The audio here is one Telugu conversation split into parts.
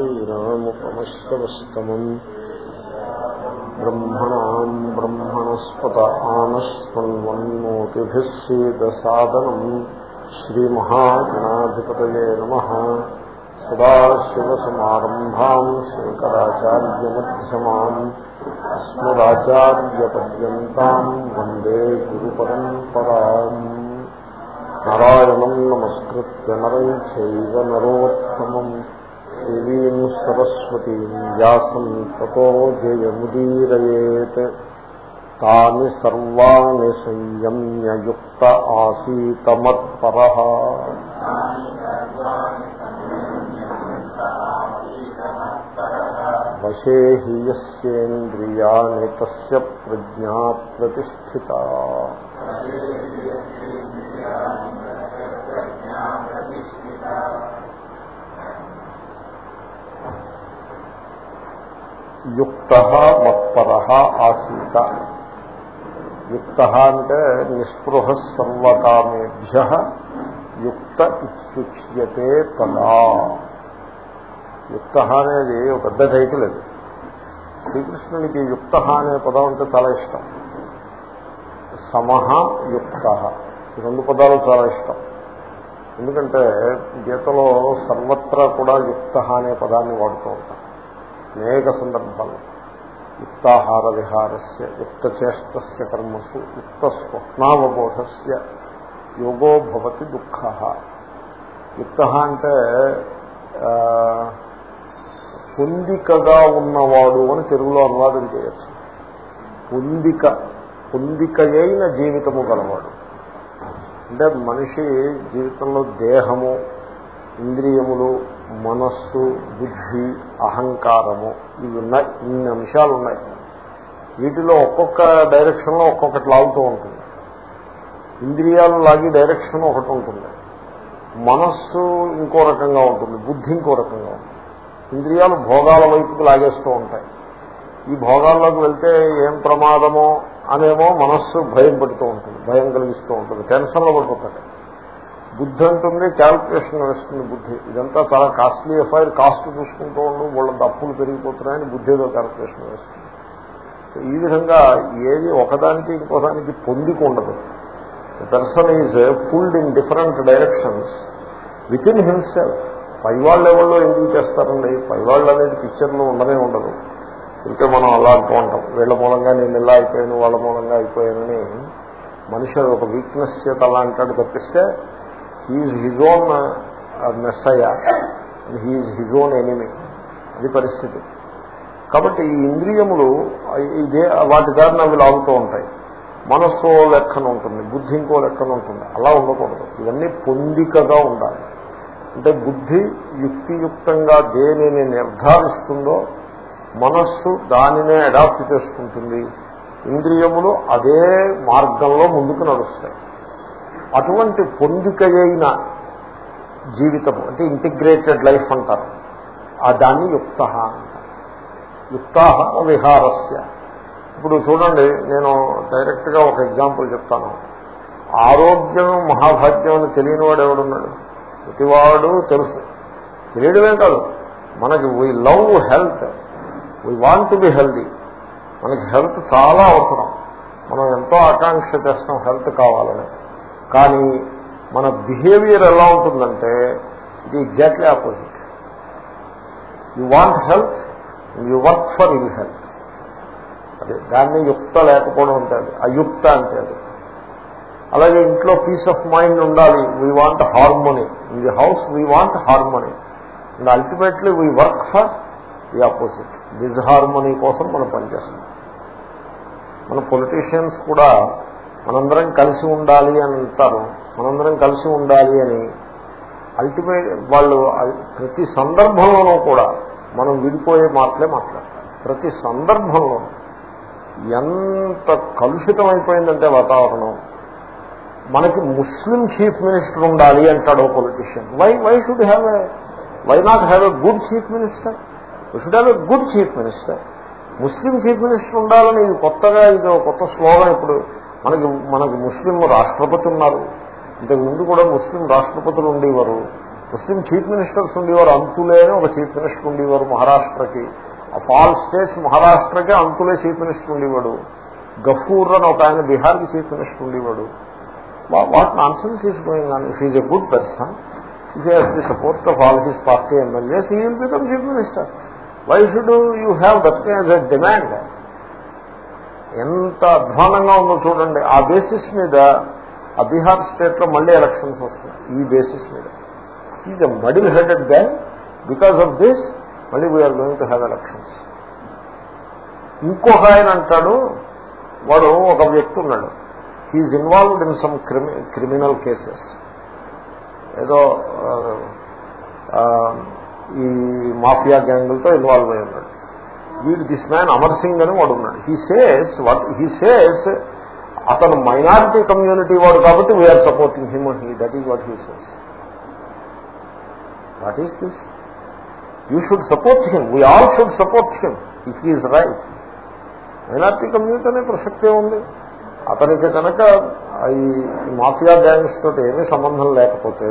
वीरामुपमश्रवस्तमम् ब्रह्मणाम् ब्रह्मणस्पत आनश्वन्वन्नोतिभिः सीदसादनम् श्रीमहागणाधिपतये नमः सदाशिवसमारम्भाम् शङ्कराचार्यमध्यमाम् अस्मदाचार्यपर्यन्ताम् वन्दे गुरुपरम्पराम् నారాయణం నమస్కృత్య నరం చైవ నరోత్తమం దేవీం సరస్వతీం వ్యాసం తతో జయముదీరయేత్. తాని సర్వాణి సంయమ్యయుక్త ఆసీతమత్పర. ఆసీత వశే హి తస్య ప్రజ్ఞా ప్రతిష్ఠిత. యుక్త మత్పర ఆసీత. యుక్త అంటే నిస్పృహ సర్వకామేభ్య యుక్త ఇచ్చుచ్యతే తదా. యుక్త అనేది ఒక పెద్ద టైటిల్ అది. శ్రీకృష్ణునికి యుక్త అనే పదం అంటే చాలా ఇష్టం. సమహ యుక్త. ఈ రెండు పదాలు చాలా ఇష్టం. ఎందుకంటే గీతలో సర్వత్రా కూడా యుక్త అనే పదాన్ని వాడుతూ ఉంటాం అనేక సందర్భాలు యుక్తాహార విహారస్య యుక్త కర్మసు యుక్త స్వప్నావబోధస్య యోగో భవతి దుఃఖ. యుక్త అంటే పొందికగా ఉన్నవాడు అని తెలుగులో అనువాదం చేయొచ్చు. పొందిక పొందికయైన జీవితము గలవాడు. అంటే మనిషి జీవితంలో దేహము ఇంద్రియములు మనస్సు బుద్ధి అహంకారము ఇవి ఉన్నాయి ఇన్ని అంశాలు ఉన్నాయి వీటిలో ఒక్కొక్క డైరెక్షన్లో ఒక్కొక్కటి లాగుతూ ఉంటుంది. ఇంద్రియాలు లాగి డైరెక్షన్ ఒకటి ఉంటుంది. మనస్సు ఇంకో రకంగా ఉంటుంది బుద్ధి ఇంకో రకంగా ఉంటుంది. ఇంద్రియాలు భోగాల వైపుకి లాగేస్తూ ఉంటాయి. ఈ భోగాల్లోకి వెళ్తే ఏం ప్రమాదమో అనేమో మనస్సు భయం పెడుతూ ఉంటుంది భయం కలిగిస్తూ ఉంటుంది టెన్షన్లో పడిపోతాడు. బుద్ధి అంటుంది క్యాల్కులేషన్ వేస్తుంది బుద్ధి. ఇదంతా చాలా కాస్ట్లీ ఎఫ్ఐఆర్ కాస్ట్ చూసుకుంటూ ఉండు వాళ్ళ అప్పులు పెరిగిపోతున్నాయని బుద్ధి ఏదో క్యాల్కులేషన్ వేస్తుంది ఈ విధంగా ఏది ఒకదానికి ఇంకోదానికి పొందికి ఉండదు. Person is pulled in different directions within himself పైవాళ్ళు ఎవరో ఎందుకు చేస్తారండి? పైవాళ్ళు అనేది పిక్చర్లో ఉండనే ఉండదు. ఇంకా మనం అలా అంటూ ఉంటాం. వీళ్ళ మూలంగా నేను ఇలా అయిపోయాను వాళ్ళ మూలంగా అయిపోయానని మనిషి ఒక వీక్నెస్ చేత అలా అంటాడు తప్పిస్తే he is own messiah he is own enemy అది పరిస్థితి. కాబట్టి ఈ ఇంద్రియములు ఇదే వాటి దారిని అవి లాగుతూ ఉంటాయి. మనస్సు లెక్కన ఉంటుంది బుద్ధి ఇంకో లెక్కన ఉంటుంది. అలా ఉండకూడదు. ఇవన్నీ పొందికగా ఉండాలి. అంటే బుద్ధి యుక్తియుక్తంగా దేనిని నిర్ధారిస్తుందో మనస్సు దానినే అడాప్ట్ చేసుకుంటుంది. ఇంద్రియములు అదే మార్గంలో ముందుకు నడుస్తాయి. అటువంటి పొందికయైన జీవితం అంటే ఇంటిగ్రేటెడ్ లైఫ్ అంటారు. ఆ దాన్ని యుక్త అంటారు. యుక్తాహ విహారస్య. ఇప్పుడు చూడండి నేను డైరెక్ట్గా ఒక ఎగ్జాంపుల్ చెప్తాను. ఆరోగ్యం మహాభాగ్యం అని తెలియని వాడు ఎవడున్నాడు? ప్రతివాడు తెలుసు. తెలియడమే కాదు మనకి we love health we want to be healthy మనకి హెల్త్ చాలా అవసరం. మనం ఎంతో ఆకాంక్ష చేస్తాం హెల్త్ కావాలని. కానీ మన బిహేవియర్ ఎలా ఉంటుందంటే ఇది exactly opposite you want health you work for ill health అదే దాన్ని యుక్త లేకపోవడం అంటే అయుక్త అంటే అది. అలాగే ఇంట్లో పీస్ ఆఫ్ మైండ్ ఉండాలి we want harmony in the house we want harmony and ultimately we work for the opposite disharmony కోసం మనం పనిచేస్తుంది మన పొలిటీషియన్స్ కూడా మనందరం కలిసి ఉండాలి అని అంటారు. మనందరం కలిసి ఉండాలి అని అల్టిమేట్ వాళ్ళు ప్రతి సందర్భంలోనూ కూడా మనం విడిపోయే మాటలే మాట్లాడతారు. ప్రతి సందర్భంలో ఎంత కలుషితం అయిపోయిందంటే వాతావరణం. మనకి ముస్లిం చీఫ్ మినిస్టర్ ఉండాలి అంటాడు politician why why should have a why not have a good chief minister why should have a good chief minister Muslim chief minister ఉండాలని ఇది కొత్తగా ఇది కొత్త స్లోగన్ ఇప్పుడు మనకి మనకు ముస్లిం రాష్ట్రపతి ఉన్నారు. ఇంతకుముందు కూడా ముస్లిం రాష్ట్రపతులు ఉండేవారు. ముస్లిం చీఫ్ మినిస్టర్స్ ఉండేవారు. అంతులేని ఒక చీఫ్ మినిస్టర్ ఉండేవారు మహారాష్ట్రకి. ఆ ఫాల్ స్టేట్స్ మహారాష్ట్రకే అంతులే చీఫ్ మినిస్టర్ ఉండేవాడు. గఫూర్ అని ఒక ఆయన బీహార్కి చీఫ్ మినిస్టర్ ఉండేవాడు. What nonsense is going a good person if the support of all his party MLAs he will become chief minister why should you have that as a demand ఎంత అధ్వానంగా ఉందో చూడండి. ఆ బేసిస్ మీద ఆ బీహార్ స్టేట్లో మళ్ళీ ఎలక్షన్స్ వస్తున్నాయి. ఈ బేసిస్ మీద. ఈజ్ అ మడిల్ హెడెడ్గా బికాస్ ఆఫ్ దిస్ మళ్ళీ we're going to have elections ఇంకొక ఆయన అంటాడు వాడు ఒక వ్యక్తి ఉన్నాడు. He's involved in some criminal cases ఏదో ఈ మాఫియా గ్యాంగులతో ఇన్వాల్వ్ అయి ఉన్నాడు. వీడు దిస్ మ్యాన్ అమర్ సింగ్ అని వాడు ఉన్నాడు. He says what he says అతను మైనారిటీ కమ్యూనిటీ వాడు కాబట్టి we're supporting him he that is what he says what is this you should support him we all should support him if he's right minority community అనే ప్రసక్తే ఉంది. అతనికి కనుక ఈ మాఫియా గ్యాంగ్స్ తోటి ఏమీ సంబంధం లేకపోతే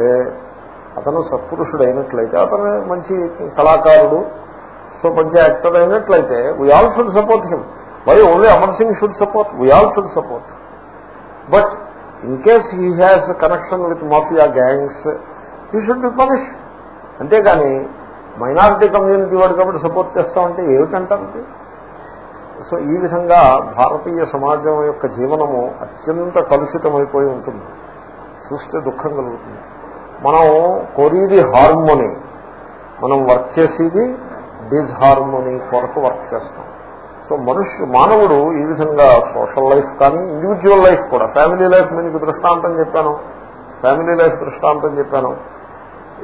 అతను సత్పురుషుడు అయినట్లయితే అతను మంచి కళాకారుడు సో మంచి యాక్టర్ అయినట్లయితే we all should support him why only Amar Singh should support we all should support but in case he has connection with mafia gangs he should be punish అంతేగాని మైనారిటీ కమ్యూనిటీ వాడు కాబట్టి సపోర్ట్ చేస్తామంటే ఏమిటంటారు సో ఈ విధంగా భారతీయ సమాజం యొక్క జీవనము అత్యంత కలుషితమైపోయి ఉంటుంది. చూస్తే దుఃఖం కలుగుతుంది. మనం కొరీది హార్మోని మనం వర్క్ చేసేది డిస్హార్మోని కొరకు వర్క్ చేస్తాం. సో మనుష్యు మానవుడు ఈ విధంగా సోషల్ లైఫ్ కానీ ఇండివిజువల్ లైఫ్ కూడా ఫ్యామిలీ లైఫ్ మీకు దృష్టాంతం చెప్పాను ఫ్యామిలీ లైఫ్ దృష్టాంతం చెప్పాను.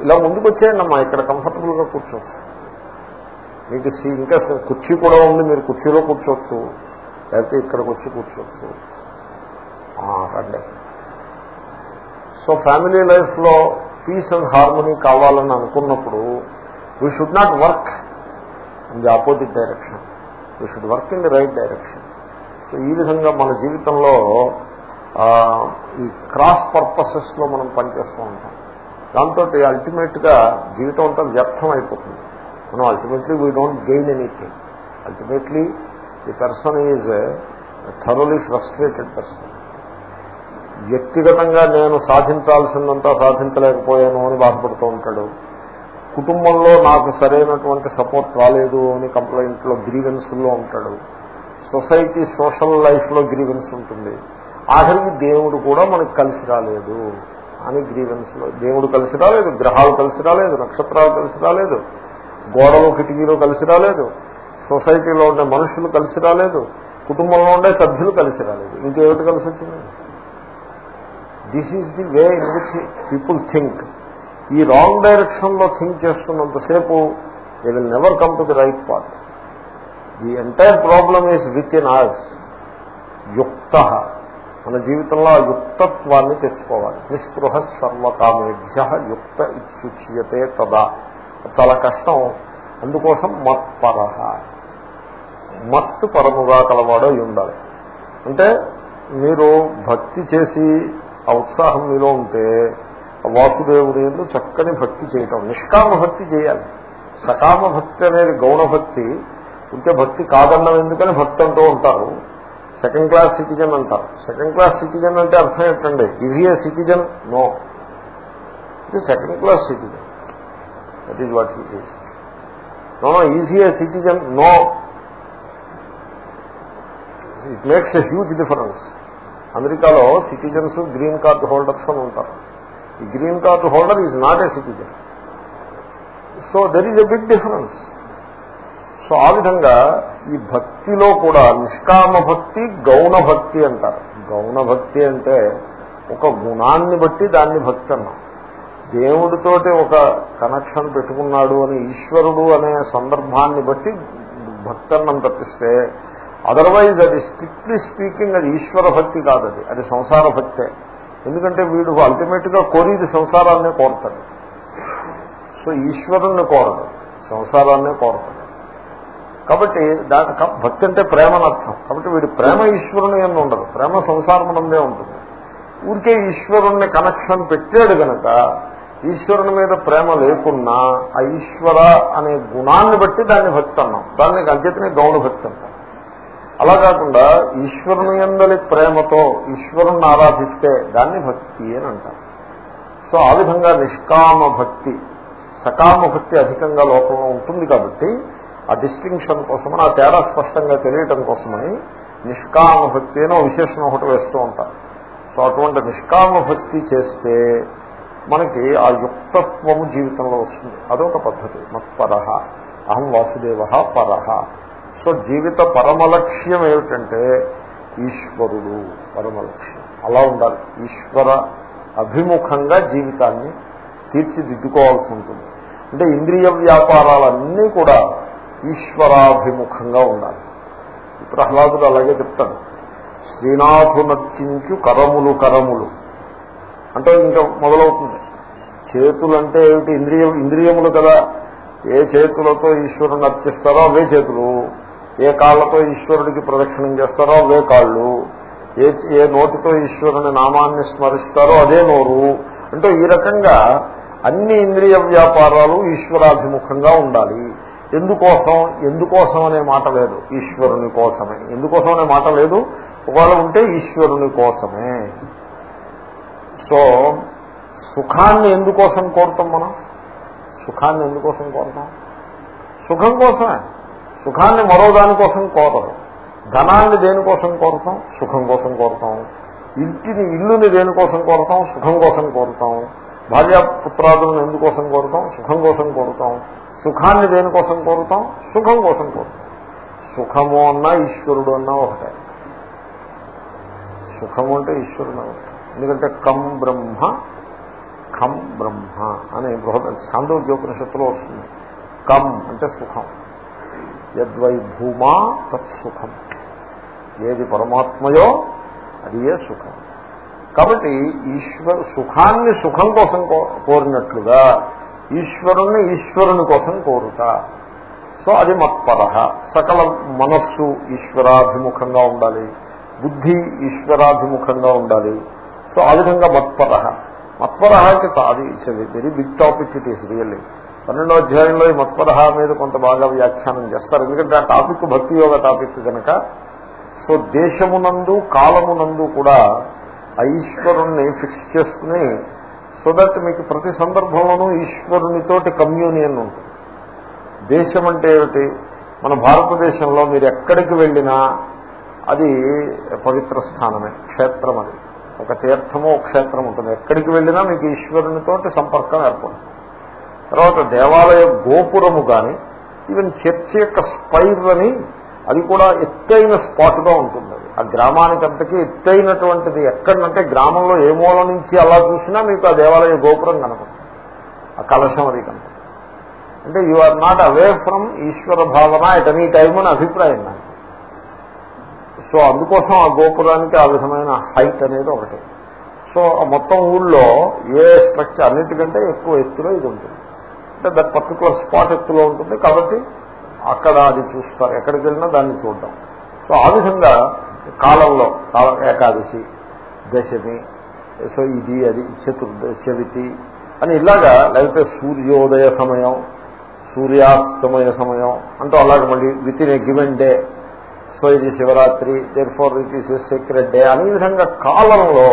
ఇలా ముందుకు వచ్చేయండమ్మా ఇక్కడ కంఫర్టబుల్గా కూర్చోవచ్చు. మీకు ఇంకా కుర్చీ కూడా ఉంది మీరు కుర్చీలో కూర్చోవచ్చు లేకపోతే ఇక్కడికి వచ్చి కూర్చోవచ్చు. రండి. సో ఫ్యామిలీ లైఫ్లో పీస్ అండ్ హార్మోనీ కావాలని అనుకున్నప్పుడు we should not work in the opposite direction we should work in the right direction so ఈ విధంగా మన జీవితంలో ఈ క్రాస్ పర్పసెస్లో మనం పనిచేస్తూ ఉంటాం. దాంతో అల్టిమేట్గా జీవితం అంతా వ్యర్థం అయిపోతుంది. మనం ultimately we don't gain anything ultimately the person is thoroughly frustrated person వ్యక్తిగతంగా నేను సాధించాల్సిందంతా సాధించలేకపోయాను అని బాధపడుతూ ఉంటాడు. కుటుంబంలో నాకు సరైనటువంటి సపోర్ట్ రాలేదు అని కంప్లైంట్లో గ్రీవెన్స్లో ఉంటాడు. సొసైటీ సోషల్ లైఫ్లో గ్రీవెన్స్ ఉంటుంది. ఆఖరికి దేవుడు కూడా మనకు కలిసి రాలేదు అని గ్రీవెన్స్లో దేవుడు కలిసి రాలేదు గ్రహాలు కలిసి రాలేదు నక్షత్రాలు కలిసి రాలేదు గోడలు కిటికీలు కలిసి రాలేదు సొసైటీలో ఉండే మనుషులు కలిసి రాలేదు కుటుంబంలో ఉండే సభ్యులు కలిసి రాలేదు. ఇంకేమిటి కలిసి వచ్చింది? This is the way in which people think ఈ రాంగ్ డైరెక్షన్లో think చేస్తున్నంతసేపు they will never come to the right path the entire problem is within ours యుక్త. మన జీవితంలో ఆ యుక్తత్వాన్ని తెచ్చుకోవాలి. నిస్పృహ సర్వకామేభ్య యుక్త ఇచ్చుచ్యతే తదా. చాలా కష్టం. అందుకోసం మత్పర. మత్తు పరముగా కలవాడో ఉండాలి. అంటే మీరు భక్తి చేసి ఆ ఉత్సాహం మీలో ఉంటే వాసుదేవుడు ఎందు చక్కని భక్తి చేయటం నిష్కామ భక్తి చేయాలి. సకామ భక్తి అనేది గౌణ భక్తి. ఉంటే భక్తి కాదన్నం ఎందుకని భక్తి అంటూ ఉంటారు. సెకండ్ క్లాస్ సిటిజన్ అంటారు. సెకండ్ క్లాస్ సిటిజన్ అంటే అర్థం ఏంటండి is he a citizen no ఇది second class citizen that is what it is no no is he a citizen no it makes a huge difference అమెరికాలో సిటిజన్స్ గ్రీన్ కార్డు హోల్డర్స్ అని ఉంటారు. The green card holder is not a citizen so there is a big difference so ఆ విధంగా ఈ భక్తిలో కూడా నిష్కామ భక్తి గౌణ భక్తి అంటారు. గౌణ భక్తి అంటే ఒక గుణాన్ని బట్టి దాన్ని భక్తి అన్నాం దేవుడితోటి ఒక కనెక్షన్ పెట్టుకున్నాడు అని ఈశ్వరుడు అనే సందర్భాన్ని బట్టి భక్తి అన్నం తప్పిస్తే అదర్వైజ్ అది స్ట్రిక్ట్లీ స్పీకింగ్ అది ఈశ్వర భక్తి కాదు అది. అది సంసార భక్తే. ఎందుకంటే వీడు అల్టిమేట్గా కోరిది సంసారాన్నే కోరతాడు. సో ఈశ్వరుణ్ణి కోరడు. సంసారాన్నే కోరతాడు. కాబట్టి దాని భక్తి అంటే ప్రేమనర్థం. కాబట్టి వీడి ప్రేమ ఈశ్వరుని అని ఉండదు. ప్రేమ సంసారమునందే ఉంటుంది. ఊరికే ఈశ్వరుణ్ణి కనెక్షన్ పెట్టాడు గనక ఈశ్వరుని మీద ప్రేమ లేకున్నా ఆ ఈశ్వర అనే గుణాన్ని బట్టి దాన్ని భక్తి అన్నాం. దాన్ని అంచేతనే గౌణ భక్తి అంటాం. అలా కాకుండా ఈశ్వరుని ఎందలి ప్రేమతో ఈశ్వరుణ్ణి ఆరాధిస్తే దాన్ని భక్తి అని అంటారు. సో ఆ విధంగా నిష్కామ భక్తి సకామ భక్తి అధికంగా లోకంలో ఉంటుంది కాబట్టి ఆ డిస్టింక్షన్ కోసమని ఆ తేడా స్పష్టంగా తెలియటం కోసమని నిష్కామ భక్తి అని విశేషణ ఒకటి వేస్తూ ఉంటారు. సో అటువంటి నిష్కామ భక్తి చేస్తే మనకి ఆ యుక్తత్వము జీవితంలో వస్తుంది. అదొక పద్ధతి. మత్పర అహం వాసుదేవ పరహ సో జీవిత పరమలక్ష్యం ఏమిటంటే ఈశ్వరుడు పరమలక్ష్యం. అలా ఉండాలి. ఈశ్వర అభిముఖంగా జీవితాన్ని తీర్చిదిద్దుకోవాల్సి ఉంటుంది. అంటే ఇంద్రియ వ్యాపారాలన్నీ కూడా ఈశ్వరాభిముఖంగా ఉండాలి. ప్రహ్లాదుడు అలాగే చెప్తాడు. శ్రీనాథు నర్చించు కరములు కరములు. అంటే ఇంకా మొదలవుతుంది. చేతులంటే ఏమిటి? ఇంద్రియ ఇంద్రియములు కదా. ఏ చేతులతో ఈశ్వరుని అర్చిస్తారో అవే చేతులు. ఏ కాళ్ళతో ఈశ్వరుడికి ప్రదక్షిణం చేస్తారో అవే కాళ్ళు. ఏ ఏ నోటితో ఈశ్వరుని నామాన్ని స్మరిస్తారో అదే నోరు. అంటే ఈ రకంగా అన్ని ఇంద్రియ వ్యాపారాలు ఈశ్వరాభిముఖంగా ఉండాలి. ఎందుకోసం? ఎందుకోసం అనే మాట లేదు. ఈశ్వరుని కోసమే. ఎందుకోసం అనే మాట లేదు. ఒకవేళ ఉంటే ఈశ్వరుని కోసమే. సో సుఖాన్ని ఎందుకోసం కోరుతాం మనం? సుఖాన్ని ఎందుకోసం కోరుతాం? సుఖం కోసమే. సుఖాన్ని మరో దానికోసం కోరరు. ధనాన్ని దేనికోసం కోరుతాం? సుఖం కోసం కోరతాం. ఇంటిని ఇల్లుని దేనికోసం కోరుతాం? సుఖం కోసం కోరతాం. భార్యాపుత్రాదులను ఎందుకోసం కోరతాం? సుఖం కోసం కోరుతాం. సుఖాన్ని దేనికోసం కోరుతాం? సుఖం కోసం కోరుతాం. సుఖము అన్నా ఈశ్వరుడు అన్నా ఒకటే. సుఖము అంటే ఈశ్వరుడు ఎందుకంటే కం బ్రహ్మ కం బ్రహ్మ అనే బృహద్ ఛాందోగ్యోపనిషత్తులో వస్తుంది. కం అంటే సుఖం. యద్వై భూమా తత్సుఖం ఏది పరమాత్మయో అది ఏ సుఖం. కాబట్టి ఈశ్వరు సుఖాన్ని సుఖం కోసం కోరినట్లుగా ఈశ్వరుణ్ణి ఈశ్వరుని కోసం కోరుట. సో అది మత్పర. సకల మనస్సు ఈశ్వరాభిముఖంగా ఉండాలి. బుద్ధి ఈశ్వరాభిముఖంగా ఉండాలి. సో ఆ విధంగా మత్పర. మత్పరహకి అది it's very big topic it is really పన్నెండో అధ్యాయంలో ఈ మత్పరహ మీద కొంత బాగా వ్యాఖ్యానం చేస్తారు. ఎందుకంటే ఆ టాపిక్ భక్తి యోగ టాపిక్ కనుక. సో దేశమునందు కాలమునందు కూడా ఆ ఈశ్వరుణ్ణి ఫిక్స్ చేసుకుని సో దట్ మీకు ప్రతి సందర్భంలోనూ ఈశ్వరునితోటి కమ్యూనియన్ ఉంటుంది. దేశం అంటే ఏమిటి? మన భారతదేశంలో మీరు ఎక్కడికి వెళ్ళినా అది పవిత్ర స్థానమే క్షేత్రం అది. ఒక తీర్థము ఒక క్షేత్రం ఉంటుంది. ఎక్కడికి వెళ్ళినా మీకు ఈశ్వరునితోటి సంపర్కం ఏర్పడుతుంది. తర్వాత దేవాలయ గోపురము కానీ ఈవెన్ చర్చ్ యొక్క స్పైర్ అని అది కూడా ఎత్తైన స్పాట్గా ఉంటుంది. అది ఆ గ్రామానికంతకీ ఎత్తైనటువంటిది ఎక్కడంటే గ్రామంలో ఏ మూల నుంచి అలా చూసినా మీకు ఆ దేవాలయ గోపురం కనపడుతుంది. ఆ కలశం అది కనపడుతుంది. అంటే you are not away from ఈశ్వర భావన ఎట్ ఎనీ టైమ్ అని అభిప్రాయం నాకు. సో అందుకోసం ఆ గోపురానికి ఆ విధమైన హైట్ అనేది ఒకటి. సో మొత్తం ఊళ్ళో ఏ స్ట్రక్చర్ అన్నిటికంటే ఎక్కువ ఎత్తులో ఇది ఉంటుంది. అంటే దట్ పర్టికులర్ స్పాట్ ఎత్తులో ఉంటుంది కాబట్టి అక్కడ అది చూస్తారు. ఎక్కడికి వెళ్ళినా దాన్ని చూడడం. సో ఆ విధంగా కాలంలో కాలం ఏకాదశి దశమి సో ఇది అది చతుర్ద చవితి అని ఇలాగా లేకపోతే సూర్యోదయ సమయం సూర్యాస్తమయ సమయం అంటూ అలాగే మళ్ళీ within a given day so ఇది Shivaratri therefore it is sacred day అనే విధంగా కాలంలో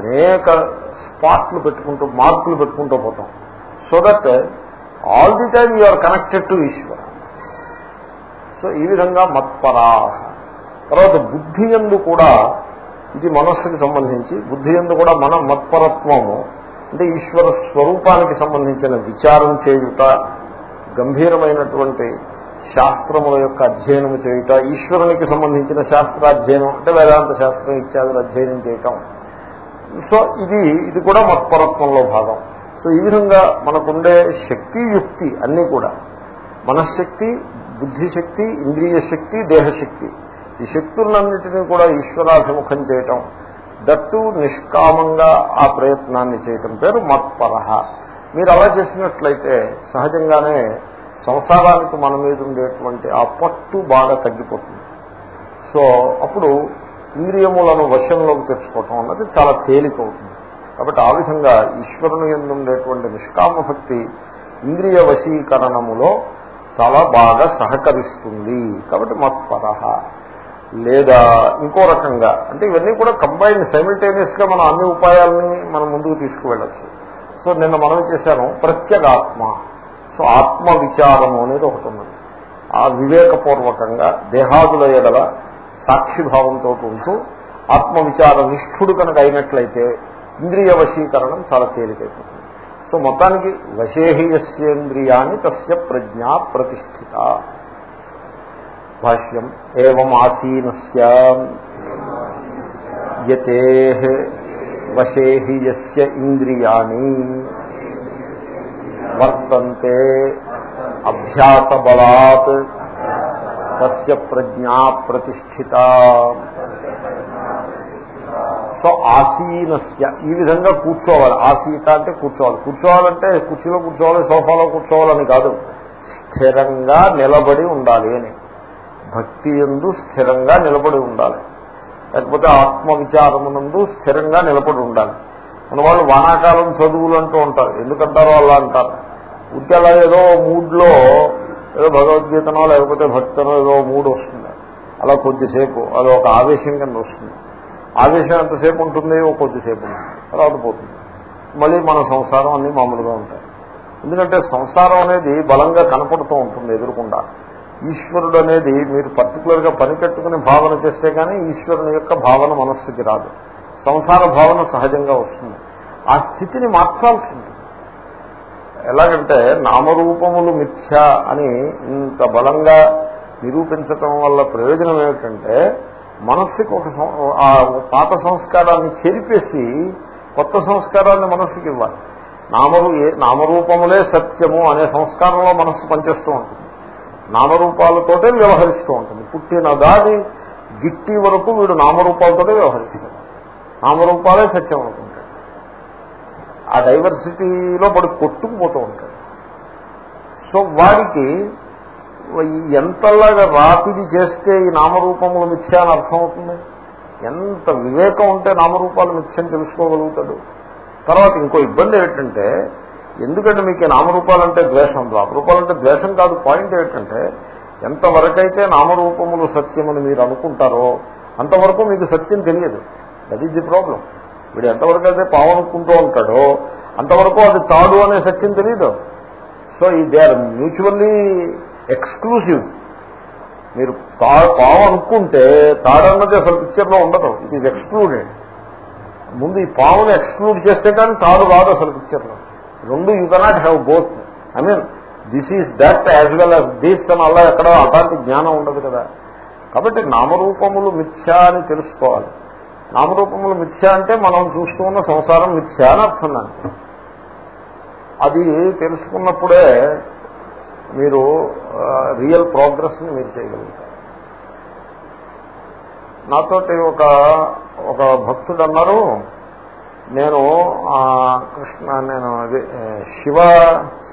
అనేక స్పాట్లు పెట్టుకుంటూ మార్కులు పెట్టుకుంటూ పోతాం. So that all the time you are connected to Eshwara so ఈ విధంగా మత్పరా. తర్వాత బుద్ధి ఎందు కూడా ఇది మనస్సుకి సంబంధించి బుద్ధి ఎందు కూడా మన మత్పరత్వము అంటే ఈశ్వర స్వరూపానికి సంబంధించిన విచారం చేయుట గంభీరమైనటువంటి శాస్త్రముల యొక్క అధ్యయనం చేయుట ఈశ్వరునికి సంబంధించిన శాస్త్రాధ్యయనం అంటే వేదాంత శాస్త్రం ఇత్యాదులు అధ్యయనం చేయటం. సో ఇది ఇది కూడా మత్పరత్వంలో భాగం. సో ఈ విధంగా మనకుండే శక్తి యుక్తి అన్నీ కూడా. మనశ్శక్తి బుద్ధిశక్తి ఇంద్రియ శక్తి దేహశక్తి. ఈ శక్తులన్నింటినీ కూడా ఈశ్వరాభిముఖం చేయటం దట్టు నిష్కామంగా ఆ ప్రయత్నాన్ని చేయటం పేరు మత్పరహ మీరు అలా చేసినట్లయితే సహజంగానే సంసారానికి మన మీద ఉండేటువంటి ఆ పట్టు బాగా తగ్గిపోతుంది. సో అప్పుడు ఇంద్రియములను వశంలోకి తెచ్చుకోవటం అన్నది చాలా తేలికవుతుంది కాబట్టి ఆ విధంగా ఈశ్వరుని ఎందుండేటువంటి నిష్కామ భక్తి ఇంద్రియ వశీకరణములో చాలా బాగా సహకరిస్తుంది. కాబట్టి మత్పర. లేదా ఇంకో రకంగా అంటే ఇవన్నీ కూడా కంబైన్ సైమిల్టేనియస్గా మనం అన్ని ఉపాయాలని మనం ముందుకు తీసుకువెళ్ళచ్చు. సో నిన్న మనం చేశాను ప్రత్యేగాత్మ. సో ఆత్మ విచారము అనేది ఒకటి ఉన్నది. ఆ వివేకపూర్వకంగా దేహాదుల ఎడల సాక్షిభావంతో ఉంటూ ఆత్మ విచార నిష్ఠుడు కనుక అయినట్లయితే ఇంద్రియ వశీకరణం చాలా తేలికైపోతుంది. సో మొత్తానికి వశేహియస్యేంద్రియాన్ని తస్య ప్రజ్ఞా ప్రతిష్ఠిత. భాష్యం ఏం ఆసీనస్యతే వశేహియస్య ఇంద్రియాణి వర్తంతే అభ్యాసబలాత్ తస్య ప్రజ్ఞా ప్రతిష్ఠిత. సో ఆసీనస్య. ఈ విధంగా కూర్చోవాలి. ఆసీత అంటే కూర్చోవాలి. కూర్చోవాలంటే కుర్చీలో కూర్చోవాలి సోఫాలో కూర్చోవాలని కాదు. స్థిరంగా నిలబడి ఉండాలి అని. భక్తి ఎందు స్థిరంగా నిలబడి ఉండాలి. లేకపోతే ఆత్మ విచారమునందు స్థిరంగా నిలబడి ఉండాలి. మన వాళ్ళు వానాకాలం చదువులు అంటూ ఉంటారు. ఎందుకంటారో అలా అంటారు. ఉద్యోగ ఏదో మూడ్లో ఏదో భగవద్గీతనో లేకపోతే భక్తనో ఏదో మూడు వస్తుంది. అలా కొద్దిసేపు. అది ఒక ఆవేశం కింద వస్తుంది. ఆవేశం ఎంతసేపు ఉంటుంది? ఓ కొద్దిసేపు ఉంటుంది. తర్వాత పోతుంది. మళ్ళీ మన సంసారం అన్ని మామూలుగా ఉంటాయి. ఎందుకంటే సంసారం అనేది బలంగా కనపడుతూ ఉంటుంది ఎదురుకుండా. ఈశ్వరుడు అనేది మీరు పర్టికులర్గా పనిపెట్టుకుని భావన చేస్తే కానీ ఈశ్వరుని యొక్క భావన మనస్సుకి రాదు. సంసార భావన సహజంగా వస్తుంది. ఆ స్థితిని మార్చాల్సి ఉంటుంది. ఎలాగంటే నామరూపములు మిథ్య అని ఇంత బలంగా నిరూపించటం వల్ల ప్రయోజనం ఏమిటంటే మనస్సుకి ఒక ఆ పాత సంస్కారాన్ని చెరిపేసి కొత్త సంస్కారాన్ని మనస్సుకి ఇవ్వాలి. నామరు నామరూపములే సత్యము అనే సంస్కారంలో మనస్సు పనిచేస్తూ ఉంటుంది. నామరూపాలతోటే వ్యవహరిస్తూ ఉంటుంది. పుట్టిన దాని గిట్టి వరకు వీడు నామరూపాలతోటే వ్యవహరిస్తాడు. నామరూపాలే సత్యం అనుకుంటాడు. ఆ డైవర్సిటీలో పడి కొట్టుకుపోతూ ఉంటాడు. సో వాడికి ఎంతలాగా రాపిడి చేస్తే ఈ నామరూపములు మిథ్య అని అర్థమవుతుంది? ఎంత వివేకం ఉంటే నామరూపాలు మిథ్యని తెలుసుకోగలుగుతాడు? తర్వాత ఇంకో ఇబ్బంది ఏంటంటే ఎందుకంటే మీకు నామరూపాలంటే ద్వేషం రూపాలంటే ద్వేషం కాదు పాయింట్ ఏంటంటే ఎంతవరకైతే నామరూపములు సత్యమని మీరు అనుకుంటారో అంతవరకు మీకు సత్యం తెలియదు. దట్ ఈజ్ ది ప్రాబ్లం వీడు ఎంతవరకు అయితే పావు అనుకుంటూ ఉంటాడో అంతవరకు అది తాడు అనే సత్యం తెలియదు సో ఈ దే ఆర్ మ్యూచువల్లీ ఎక్స్క్లూసివ్ మీరు పాము అనుకుంటే తాడన్నది అసలు పిక్చర్లో ఉండదు. ఇట్ ఈజ్ ఎక్స్క్లూడెడ్ ముందు ఈ పావుని ఎక్స్క్లూడ్ చేస్తే కానీ తాడు రాదు అసలు పిక్చర్లో రెండు you cannot have both I mean this is that as well as this అని అలా ఎక్కడ అలాంటి జ్ఞానం ఉండదు కదా. కాబట్టి నామరూపములు మిథ్యా అని తెలుసుకోవాలి. నామరూపములు మిథ్యా అంటే మనం చూస్తూ ఉన్న సంసారం మిథ్యా అని అర్థం దానికి అది తెలుసుకున్నప్పుడే మీరు రియల్ ప్రోగ్రెస్ని మీరు చేయగలుగుతారు. నాతోటి ఒక ఒక భక్తుడు అన్నారు నేను కృష్ణ నేను అది శివ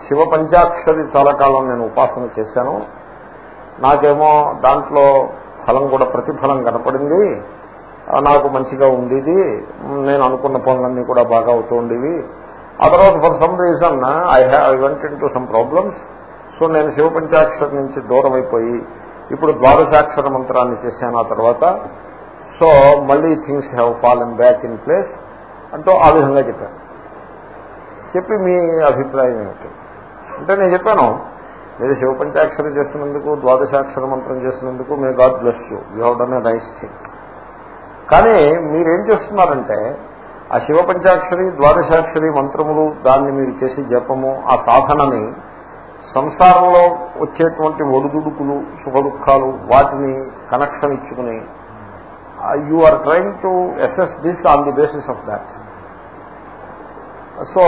శివ పంచాక్షరి చాలా కాలం నేను ఉపాసన చేశాను. నాకేమో దాంట్లో ఫలం కూడా ప్రతిఫలం కనపడింది. నాకు మంచిగా ఉండేది. నేను అనుకున్న పనులన్నీ కూడా బాగా అవుతూ ఉండేవి. ఆ తర్వాత for some reason I have I went into some problems so నేను శివపంచాక్షరం నుంచి దూరం అయిపోయి ఇప్పుడు ద్వాదశాక్షర మంత్రాన్ని చేశాను ఆ తర్వాత. సో మళ్ళీ things have fallen back in place అంటూ ఆ విధంగా చెప్పాను. చెప్పి మీ అభిప్రాయం ఏమిటి? అంటే నేను చెప్పాను మీరు శివ పంచాక్షరి చేసినందుకు ద్వాదశాక్షర మంత్రం చేసినందుకు may God bless you you have done a nice thing కానీ మీరేం చేస్తున్నారంటే ఆ శివ పంచాక్షరి ద్వాదశాక్షరి మంత్రములు దాన్ని మీరు చేసి జపము ఆ సాధనని సంసారంలో వచ్చేటువంటి ఒడిదుడుకులు సుఖ దుఃఖాలు వాటిని connection ఇచ్చుకుని you are trying to assess this on the basis of that so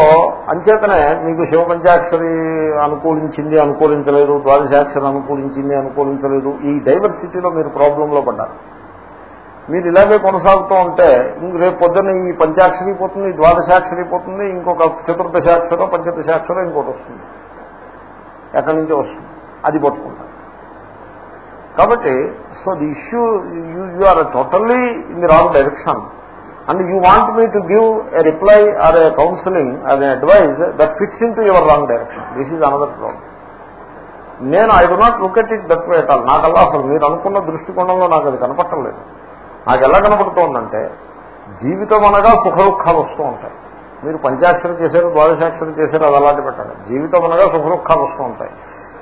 అంచేతనే మీకు శివపంచాక్షరి అనుకూలించింది అనుకూలించలేదు ద్వాదశాక్షరి అనుకూలించింది అనుకూలించలేదు ఈ డైవర్సిటీలో మీరు ప్రాబ్లంలో పడ్డారు. మీరు ఇలాగే కొనసాగుతూ ఉంటే రేపు పొద్దున్న ఈ పంచాక్షరి పోతుంది ద్వాదశాక్షరి పోతుంది ఇంకొక చతుర్దశాక్షరం పంచదశాక్షరం ఇంకోటి వస్తుంది. ఎక్కడి నుంచో వస్తుంది. అది పట్టుకుంటారు. కాబట్టి so the issue you are totally in the wrong direction and you want me to give a reply or a counselling or a advice that fix into your wrong direction this is another problem నేను I do not look at it that way at all నాకు అలా అసలు మీరు అనుకున్న దృష్టికోణంలో నాకు అది కనపడటం లేదు నాకు ఎలా కనపడుతోందంటే జీవితం అనగా సుఖ దుఃఖాలు వస్తూ ఉంటాయి. మీరు పంచాక్షరం చేశారు ద్వాదశాక్షరం చేశారు అది అలాంటి పెట్టండి జీవితం అనగా సుఖదుఖాలు వస్తూ ఉంటాయి.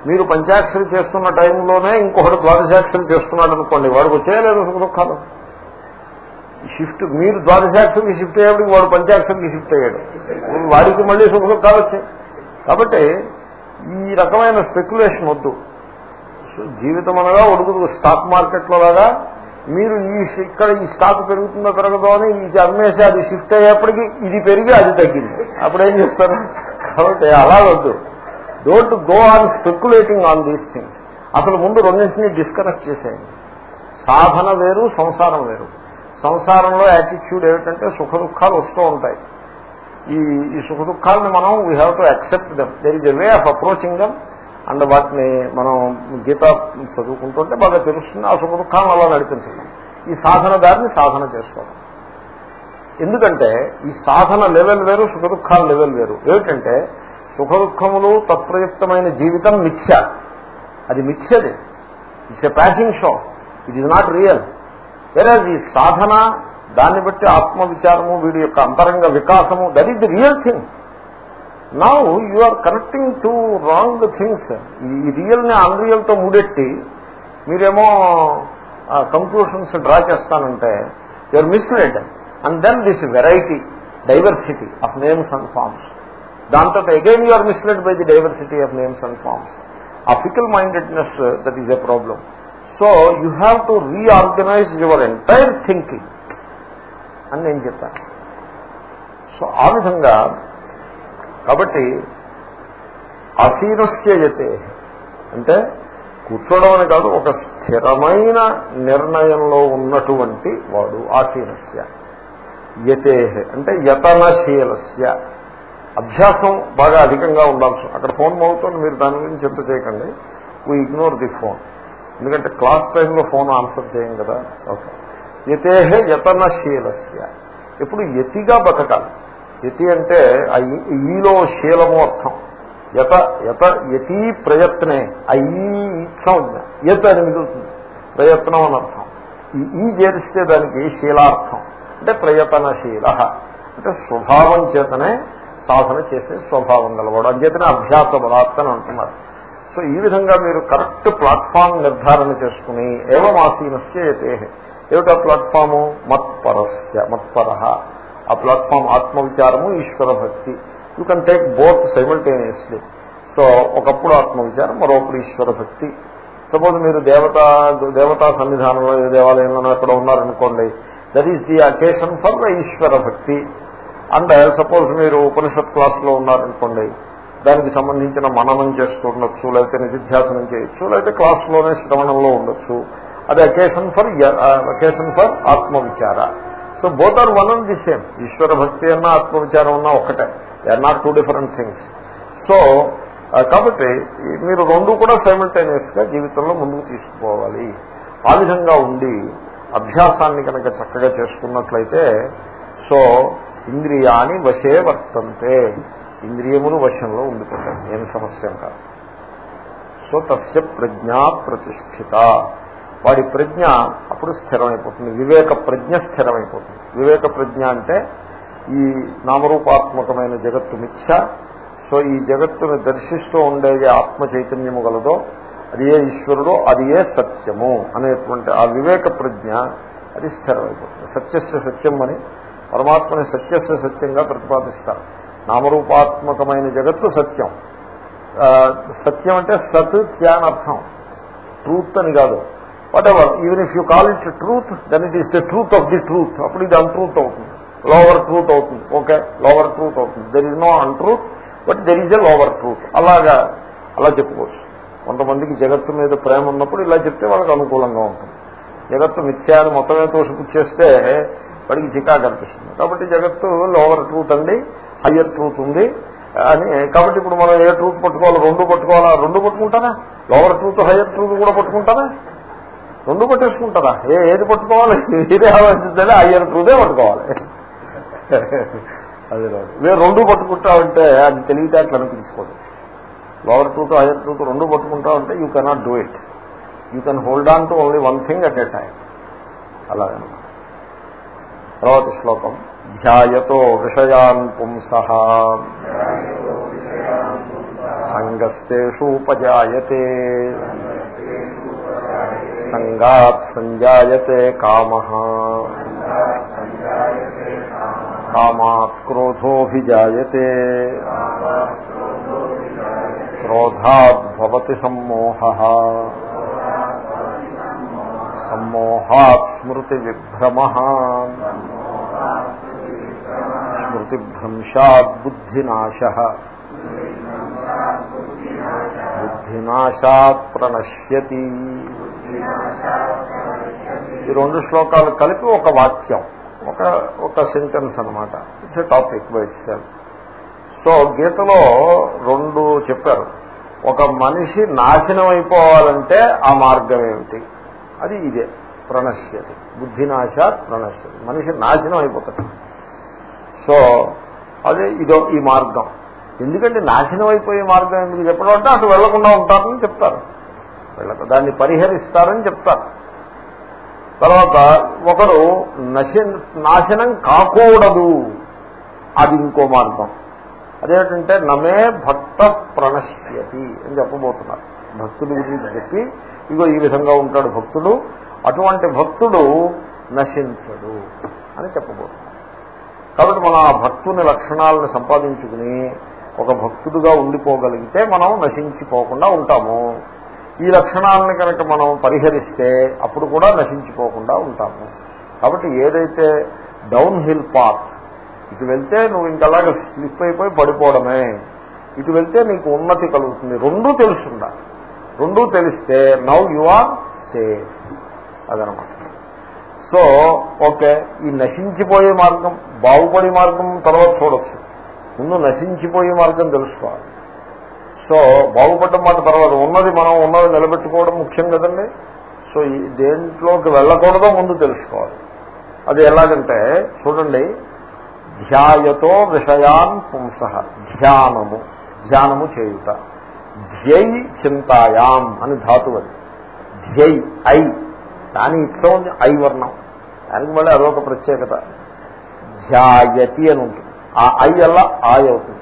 మీరు పంచాక్షరం చేస్తున్న టైంలోనే ఇంకొకటి ద్వాదశాక్షరం చేస్తున్నాడు అనుకోండి వాడికి వచ్చేయలేదు సుఖదుఖాలు. షిఫ్ట్ మీరు ద్వాదశాక్షరికి షిఫ్ట్ అయ్యాడు వాడు పంచాక్షరికి షిఫ్ట్ అయ్యాడు. వాడికి మళ్ళీ సుఖదుఖాలు వచ్చాయి. కాబట్టి ఈ రకమైన స్పెక్యులేషన్ వద్దు. జీవితం అనగా ఉడుకుదు స్టాక్ మార్కెట్లో లాగా మీరు ఈ ఇక్కడ ఈ స్టాక్ పెరుగుతుందో పెరగదో అని ఇది అమ్మేసి అది షిఫ్ట్ అయ్యేప్పటికి ఇది పెరిగి అది తగ్గింది. అప్పుడు ఏం చేస్తారు? కాబట్టి అలా వద్దు. Don't go on speculating on these things అసలు ముందు రెండింటినీ డిస్కనెక్ట్ చేసేయండి. సాధన వేరు సంసారం వేరు. సంసారంలో యాటిట్యూడ్ ఏమిటంటే సుఖ దుఃఖాలు వస్తూ ఉంటాయి. ఈ ఈ సుఖ దుఃఖాలను మనం we have to accept them there is a way of approaching them and వాటిని మనం గీత చదువుకుంటుంటే బాగా తెలుస్తుంది. ఆ సుఖ అలా నడిపించడం. ఈ సాధన దారిని సాధన చేసుకోవడం. ఎందుకంటే ఈ సాధన లెవెల్ వేరు సుఖ లెవెల్ వేరు. ఏమిటంటే సుఖదుఖములు తత్ప్రయుక్తమైన జీవితం మిథ్య. అది మిథ్యది. It's a passing show it is not real వేరే ఈ సాధన దాన్ని బట్టి ఆత్మవిచారము వీడి యొక్క అంతరంగ వికాసము that is the real thing now you are connecting to wrong things ఈ రియల్ని అన్రియల్తో ముడెట్టి మీరేమో కంక్లూషన్స్ డ్రా చేస్తానంటే your misled and then this variety diversity of names and forms దాంతో again you are misled by the diversity of names and forms ఆ fickle mindedness that is a problem so you have to reorganise your entire thinking అని నేను చెప్పాను సో ఆ విధంగా కాబట్టి అసీనస్యయతే అంటే కూర్చోవడం అని కాదు ఒక స్థిరమైన నిర్ణయంలో ఉన్నటువంటి వాడు ఆసీనస్య యతే అంటే యతనశీలస్య. అభ్యాసం బాగా అధికంగా ఉండాల్సి అక్కడ ఫోన్ మోగుతుంది మీరు దాని గురించి చింత చేయకండి. వీ ఇగ్నోర్ ది ఫోన్ ఎందుకంటే క్లాస్ టైంలో ఫోన్ ఆన్సర్ చేయం కదా. ఓకే. యతేహే యతనశీలస్య. ఇప్పుడు యతిగా బతకాలి. యతి అంటే ఈలో శీలము అర్థం. యత యత యతి ప్రయత్నే ఆ ఈ సంజ్ఞ యత్ అని మిగులుతుంది. ప్రయత్నం అని అర్థం. ఈ ఈ చేరిస్తే దానికి శీలార్థం. అంటే ప్రయత్నశీల అంటే స్వభావం చేతనే సాధన చేసే స్వభావం గలవాడు. అంచేతనే అభ్యాస బలాత్తని అంటున్నారు. సో ఈ విధంగా మీరు కరెక్ట్ ప్లాట్ఫామ్ నిర్ధారణ చేసుకుని ఏవం ఆసీనస్య ఏమిటా ప్లాట్ఫాము? మత్పరస్య మత్పర. ఆ ప్లాట్ఫామ్ ఆత్మవిచారము ఈశ్వర భక్తి. You can take both simultaneously so ఒకప్పుడు ఆత్మవిచారం మరొకప్పుడు ఈశ్వర భక్తి. సపోజ్ మీరు దేవతా దేవతా సన్నిధానంలో ఏ దేవాలయంలో అక్కడ ఉన్నారనుకోండి that is the occasion for the Ishwara bhakti. And suppose uh, మీరు ఉపనిషత్ క్లాస్లో ఉన్నారనుకోండి దానికి సంబంధించిన మననం చేస్తూ ఉండొచ్చు లేకపోతే నిధిధ్యాసనం చేయొచ్చు లేకపోతే క్లాస్లోనే శ్రవణంలో ఉండొచ్చు. అది occasion for occasion for atmavichara. So both are one and the same ఈశ్వర భక్తి అన్న ఆత్మవిచారం అన్నా ఒక్కటే. They are not two different things so కాబట్టి మీరు రెండు కూడా సైమల్టేనియస్గా జీవితంలో ముందుకు తీసుకుపోవాలి. ఆ విధంగా ఉండి అభ్యాసాన్ని కనుక చక్కగా చేసుకున్నట్లయితే సో ఇంద్రియాని వశే వర్తంతే. ఇంద్రియములు వశంలో ఉండిపోతాయి. ఏమి సమస్య కాదు. సో తస్య ప్రజ్ఞా ప్రతిష్ఠిత. వాడి ప్రజ్ఞ అప్పుడు స్థిరమైపోతుంది. వివేక ప్రజ్ఞ స్థిరమైపోతుంది. వివేక ప్రజ్ఞ అంటే ఈ నామరూపాత్మకమైన జగత్తు మిథ్య. సో ఈ జగత్తును దర్శిస్తూ ఉండేది ఆత్మ చైతన్యము గలదో అది ఏ ఈశ్వరుడో అది ఏ సత్యము అనేటువంటి ఆ వివేక ప్రజ్ఞ అది స్థిరమైపోతుంది. సత్యస్య సత్యం అని పరమాత్మని సత్యస్య సత్యంగా ప్రతిపాదిస్తారు. నామరూపాత్మకమైన జగత్తు సత్యం. సత్యం అంటే సత్ త్యానర్థం. ట్రూత్ అని కాదు. Whatever even if you call it truth then it is the truth of the truth అప్పుడు ఇది అన్ట్రూత్ అవుతుంది. లోవర్ ట్రూత్ అవుతుంది. ఓకే లోవర్ ట్రూత్ అవుతుంది. There is no untruth but there is a lower truth అలాగా అలా చెప్పుకోవచ్చు. కొంతమందికి జగత్తు మీద ప్రేమ ఉన్నప్పుడు ఇలా చెప్తే వాళ్ళకి అనుకూలంగా ఉంటుంది. జగత్తు మిథ్యాన్ని మొత్తమే తోసిపుచ్చేస్తే వాడికి చికా కనిపిస్తుంది కాబట్టి జగత్తు లోవర్ ట్రూత్ అండి హయ్యర్ ట్రూత్ ఉంది. అని కాబట్టి ఇప్పుడు మనం ఏ ట్రూత్ పట్టుకోవాలి రెండు పట్టుకోవాలా? రెండు పట్టుకుంటారా? లోవర్ ట్రూత్ హయ్యర్ ట్రూత్ కూడా పట్టుకుంటారా? రెండు పట్టేసుకుంటారా ఏ ఏది పట్టుకోవాలి? ఇదే ఆలోచించాలి హయ్యర్ ట్రూతే పట్టుకోవాలి. అది రాదు మీరు రెండు పట్టుకుంటామంటే అది తెలివితేటలు అనిపించుకోదు లోవర్ టూత్ హైయర్ టూత్ రెండు పట్టుకుంటా ఉంటే you cannot do it you can hold on to only one thing at a time అలాగనమాట తర్వాత శ్లోకం. ధ్యాయతో విషయాన్ పుంస. సంగస్తేషూపజాయతే సంగాత్ సంజాయతే కామ కామాత్ క్రోధోభిజాయతే క్రోధాద్భవతి సమ్మోహ సమ్మోహాత్ స్మృతి విభ్రమ స్మృతిభ్రంశాత్ బుద్ధినాశ బుద్ధినాశాత్ ప్రణశ్యతి ఈ రెండు శ్లోకాలు కలిపి ఒక వాక్యం ఒక ఒక సెంటెన్స్ అనమాట it's a topic by so గీతలో రెండు చెప్పారు. ఒక మనిషి నాశనం అయిపోవాలంటే ఆ మార్గం ఏమిటి? అది ఇదే ప్రణశ్యతి. బుద్ధినాశ ప్రణశ్యతి. మనిషి నాశనం అయిపోతాడు. సో అదే ఇదో ఈ మార్గం. ఎందుకంటే నాశనం అయిపోయే మార్గం ఎందుకు చెప్పడం అంటే అటు వెళ్ళకుండా ఉంటారని చెప్తారు. వెళ్ళక దాన్ని పరిహరిస్తారని చెప్తారు. తర్వాత ఒకరు నశ నాశనం కాకూడదు. అది ఇంకో మార్గం. అదేంటంటే నమే భక్త ప్రణశ్యతి అని చెప్పబోతున్నారు. భక్తుడు గురించి చెప్పి ఇగో ఈ విధంగా ఉంటాడు భక్తుడు. అటువంటి భక్తుడు నశించడు అని చెప్పబోతున్నారు. కాబట్టి మనం ఆ భక్తుని లక్షణాలను సంపాదించుకుని ఒక భక్తుడుగా ఉండిపోగలిగితే మనం నశించిపోకుండా ఉంటాము. ఈ లక్షణాలను కనుక మనం పరిహరిస్తే అప్పుడు కూడా నశించిపోకుండా ఉంటాము. కాబట్టి ఏదైతే డౌన్ హిల్ పాత్ ఇటు వెళ్తే నువ్వు ఇంకలాగ స్లిప్ అయిపోయి పడిపోవడమే. ఇటు వెళ్తే నీకు ఉన్నతి కలుగుతుంది. రెండూ తెలుస్తుందా రెండూ తెలిస్తే నవ్ యు ఆర్ సేఫ్. అదనమాట. సో ఓకే ఈ నశించిపోయే మార్గం బాగుపడే మార్గం తర్వాత చూడొచ్చు. ముందు నశించిపోయే మార్గం తెలుసుకోవాలి. సో బాగుపడ్డం మాట తర్వాత ఉన్నది మనం ఉన్నది నిలబెట్టుకోవడం ముఖ్యం కదండి? సో ఈ దేంట్లోకి వెళ్ళకూడదో ముందు తెలుసుకోవాలి. అది ఎలాగంటే చూడండి ధ్యాయతో విషయాన్ పుంస ధ్యానము ధ్యానము చేయుట. ధ్యై చింతాయాం అని ధాతు అది. ధ్యై ఐ. దాని ఇట్లా ఉంది ఐ వర్ణం. దానికి మళ్ళీ అదొక ప్రత్యేకత. ధ్యాయతి అని ఉంటుంది. ఆ ఐ అల్లా ఆయ్ అవుతుంది.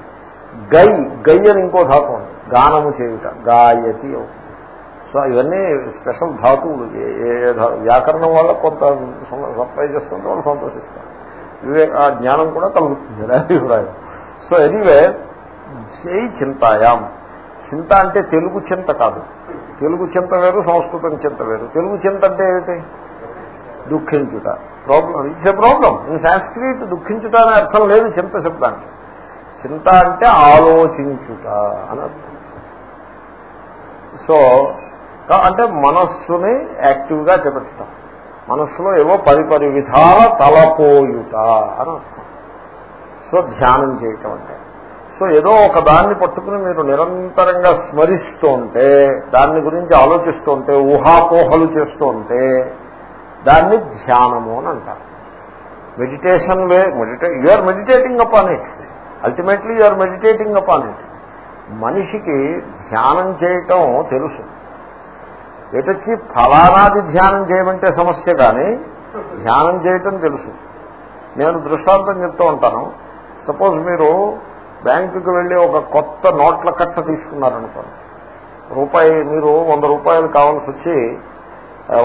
గై గై అని ఇంకో ధాతు ఉంది. గానము చేయుట గాయతి సో ఇవన్నీ స్పెషల్ ధాతువులు. ఏ వ్యాకరణం వల్ల కొంత సప్లై చేస్తుంటే వాళ్ళు సంతోషిస్తారు. ఇవే ఆ జ్ఞానం కూడా కలుగుతుంది అభిప్రాయం. సో ఎనీవే చేయి చింతాయాం. చింత అంటే తెలుగు చింత కాదు. తెలుగు చింత వేరు సంస్కృతం చింత వేరు. తెలుగు చింత అంటే ఏమిటి? దుఃఖించుట. Problem it's a problem. In Sanskrit దుఃఖించుట అనే అర్థం లేదు చింత శబ్దానికి. చింత అంటే ఆలోచించుట అని అర్థం. సో అంటే మనస్సుని యాక్టివ్గా చేపట్టడం మనస్సులో ఏవో పరిపరి విధాల తలపోయుట అని అర్థం. సో ధ్యానం చేయటం అంటే. సో ఏదో ఒక దాన్ని పట్టుకుని మీరు నిరంతరంగా స్మరిస్తూ ఉంటే దాన్ని గురించి ఆలోచిస్తూ ఉంటే ఊహాపోహలు చేస్తూ ఉంటే దాన్ని ధ్యానము అని అంటారు. Meditation we meditate or meditating upon it. Ultimately are meditating upon it. మనిషికి ధ్యానం చేయటం తెలుసు. ఎటొచ్చి ఫలానాది ధ్యానం చేయమంటే సమస్య కానీ ధ్యానం చేయటం తెలుసు. నేను దృష్టాంతం చెప్తూ ఉంటాను. సపోజ్ మీరు బ్యాంకుకి వెళ్ళి ఒక కొత్త నోట్ల కట్ట తీసుకున్నారనుకోండి. రూపాయి మీరు వంద రూపాయలు కావాల్సి వచ్చి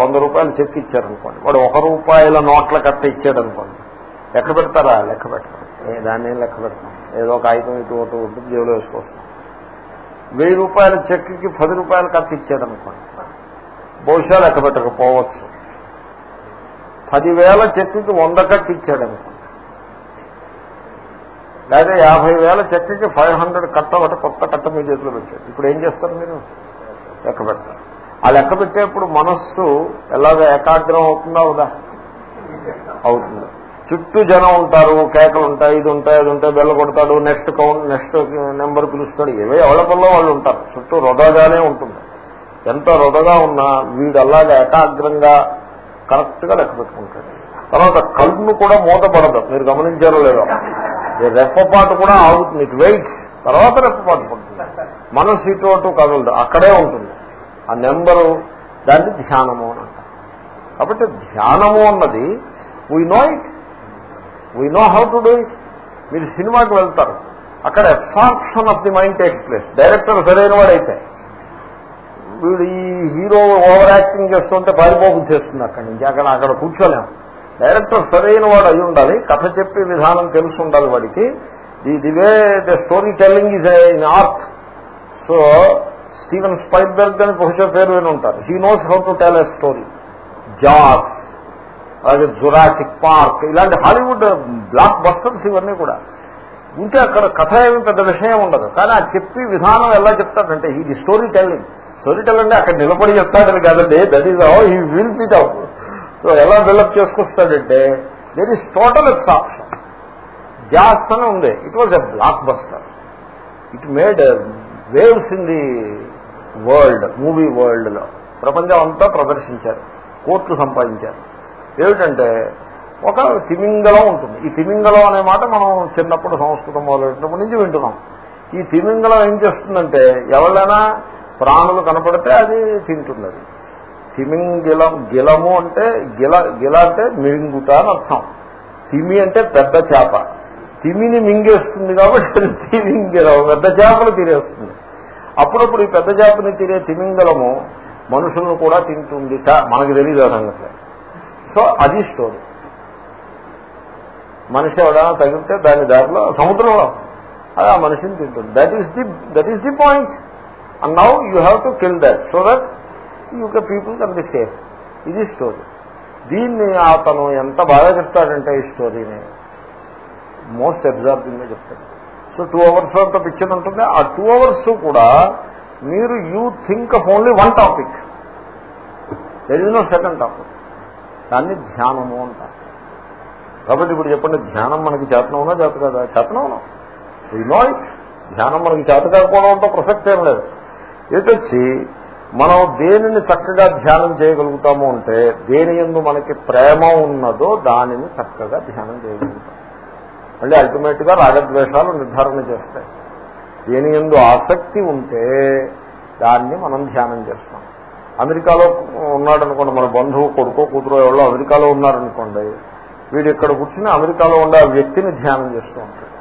వంద రూపాయలు చెక్ ఇచ్చారనుకోండి. వాడు ఒక రూపాయల నోట్ల కట్ట ఇచ్చాడనుకోండి. లెక్క పెడతారా? లెక్క పెట్టడం దాన్ని లెక్క పెడతాం? ఏదో ఒక ఐదు ఇటు ఒకటి ఉంటుంది జేబులో వేసుకొస్తాం వెయ్యి రూపాయల చెక్కి పది రూపాయలు కట్ట ఇచ్చేదనుకోండి బహుశా లెక్క పెట్టకపోవచ్చు పదివేల చెక్కి వంద కట్ట ఇచ్చాడనుకోండి లేదా యాభై వేల చెక్కి ఫైవ్ హండ్రెడ్ కట్ట ఒకటి కొత్త కట్ట మీ చేతిలో పెట్టాడు. ఇప్పుడు ఏం చేస్తారు మీరు? లెక్క పెడతారు ఆ లెక్క పెట్టేప్పుడు మనస్సు ఎలాగ ఏకాగ్రం అవుతుందా? అవుదా అవుతుంది. చుట్టూ జనం ఉంటారు కేకలు ఉంటాయి ఇది ఉంటాయి అది ఉంటాయి బెల్ల కొడతాడు నెక్స్ట్ కౌంట్ నెక్స్ట్ నెంబర్ పిలుస్తాడు ఏవే ఎవడపల్లో వాళ్ళు ఉంటారు. చుట్టూ రొదగానే ఉంటుంది. ఎంత రొదగా ఉన్నా వీడు అలాగే ఏకాగ్రంగా కరెక్ట్గా లెక్క పెట్టుకుంటాడు. తర్వాత కళ్ళు కూడా మూతపడదు. మీరు గమనించారో లేదో. రెప్పపాటు కూడా ఆగుతుంది. ఇటు వెయిట్ తర్వాత రెప్పపాటు పడుతుంది. మనసు ఇటు అటు కదలదు. అక్కడే ఉంటుంది. ఆ నెంబరు దాన్ని ధ్యానము అని అంటారు. కాబట్టి ధ్యానము అన్నది we know it we know how to do it మీరు సినిమాకి వెళ్తారు. అక్కడ absorption of the mind takes place director సరైన వాడైతే వీడు ఈ హీరో ఓవర్ యాక్టింగ్ చేస్తుంటే పారిపోపు చేస్తుంది అక్కడి నుంచి. అక్కడ అక్కడ కూర్చోలేము డైరెక్టర్ సరైన వాడు అయి ఉండాలి. కథ చెప్పే విధానం తెలిసి ఉండాలి వాడికి. The the way the story telling is in art so Steven Spielberg అని బహుశా పేరు విని ఉంటారు. He knows how to tell a story Jaws అలాగే జురాసిక్ పార్క్ ఇలాంటి హాలీవుడ్ బ్లాక్ బస్టర్స్ ఇవన్నీ కూడా. ఉంటే అక్కడ కథ ఏమి పెద్ద విషయం ఉండదు. కానీ ఆ చెప్పి విధానం ఎలా చెప్తాడంటే ఇది స్టోరీ టెల్లింగ్ స్టోరీ టెల్లింగ్ అక్కడ నిలబడి చెప్తాడని కాదండి. That is how he will bit out so ఎలా develop చేసుకొస్తాడంటే there is total exception Jaws అని ఉంది. It was a blockbuster it made waves in the world movie వరల్డ్లో. ప్రపంచం అంతా ప్రదర్శించారు. కోర్టు సంపాదించారు. ఏమిటంటే ఒక తిమింగలం ఉంటుంది. ఈ తిమింగలం అనే మాట మనం చిన్నప్పుడు సంస్కృతం మొదలెట్టినప్పటి నుంచి వింటున్నాం. ఈ తిమింగలం ఏం చేస్తుందంటే ఎవరైనా ప్రాణులు కనపడితే అది తింటుంది అది తిమింగిలం గిలము అంటే గిల గిల అంటే మింగుట అని అర్థం. తిమి అంటే పెద్ద చేప. తిమిని మింగేస్తుంది కాబట్టి తిమింగిలం పెద్ద చేపలు తినేస్తుంది. అప్పుడప్పుడు ఈ పెద్ద చేపని తినే తిమింగలము మనుషులను కూడా తింటుంది మనకు తెలియదు ఆ సంగతి. సో అది స్టోరీ మనిషి ఎవడైనా తగిలితే దాని దారిలో సముద్రంలో అది ఆ మనిషిని తింటుంది. That is the that is the point and now you have to kill that so that you K people can be safe ఇది స్టోరీ దీన్ని అతను ఎంత బాగా చెప్తాడంటే ఈ స్టోరీని మోస్ట్ అబ్జర్వింగ్గా చెప్తాడు. సో టూ అవర్స్ అంత పిక్చర్ ఉంటుంది. ఆ టూ అవర్స్ కూడా మీరు you think of only one topic there is no second topic దాన్ని ధ్యానము అంటారు. కాబట్టి ఇప్పుడు చెప్పండి ధ్యానం మనకి చేతనవునా చేత కదా? చేతనవునా నో ఇట్ ధ్యానం మనకి చేత కాకపోవడంతో ప్రసక్తి ఏం లేదు. ఎటొచ్చి మనం దేనిని చక్కగా ధ్యానం చేయగలుగుతాము అంటే దేని ఎందు మనకి ప్రేమ ఉన్నదో దానిని చక్కగా ధ్యానం చేయగలుగుతాం. మళ్ళీ అల్టిమేట్గా రాగద్వేషాలు నిర్ధారణ చేస్తాయి. దేని ఎందు ఆసక్తి ఉంటే దాన్ని మనం ధ్యానం చేస్తాం. అమెరికాలో ఉన్నాడనుకోండి మన బంధువు కొడుకో కూతురు ఎవరో అమెరికాలో ఉన్నారనుకోండి వీడు ఇక్కడ కూర్చుని అమెరికాలో ఉండే ఆ వ్యక్తిని ధ్యానం చేస్తూ ఉంటాడు.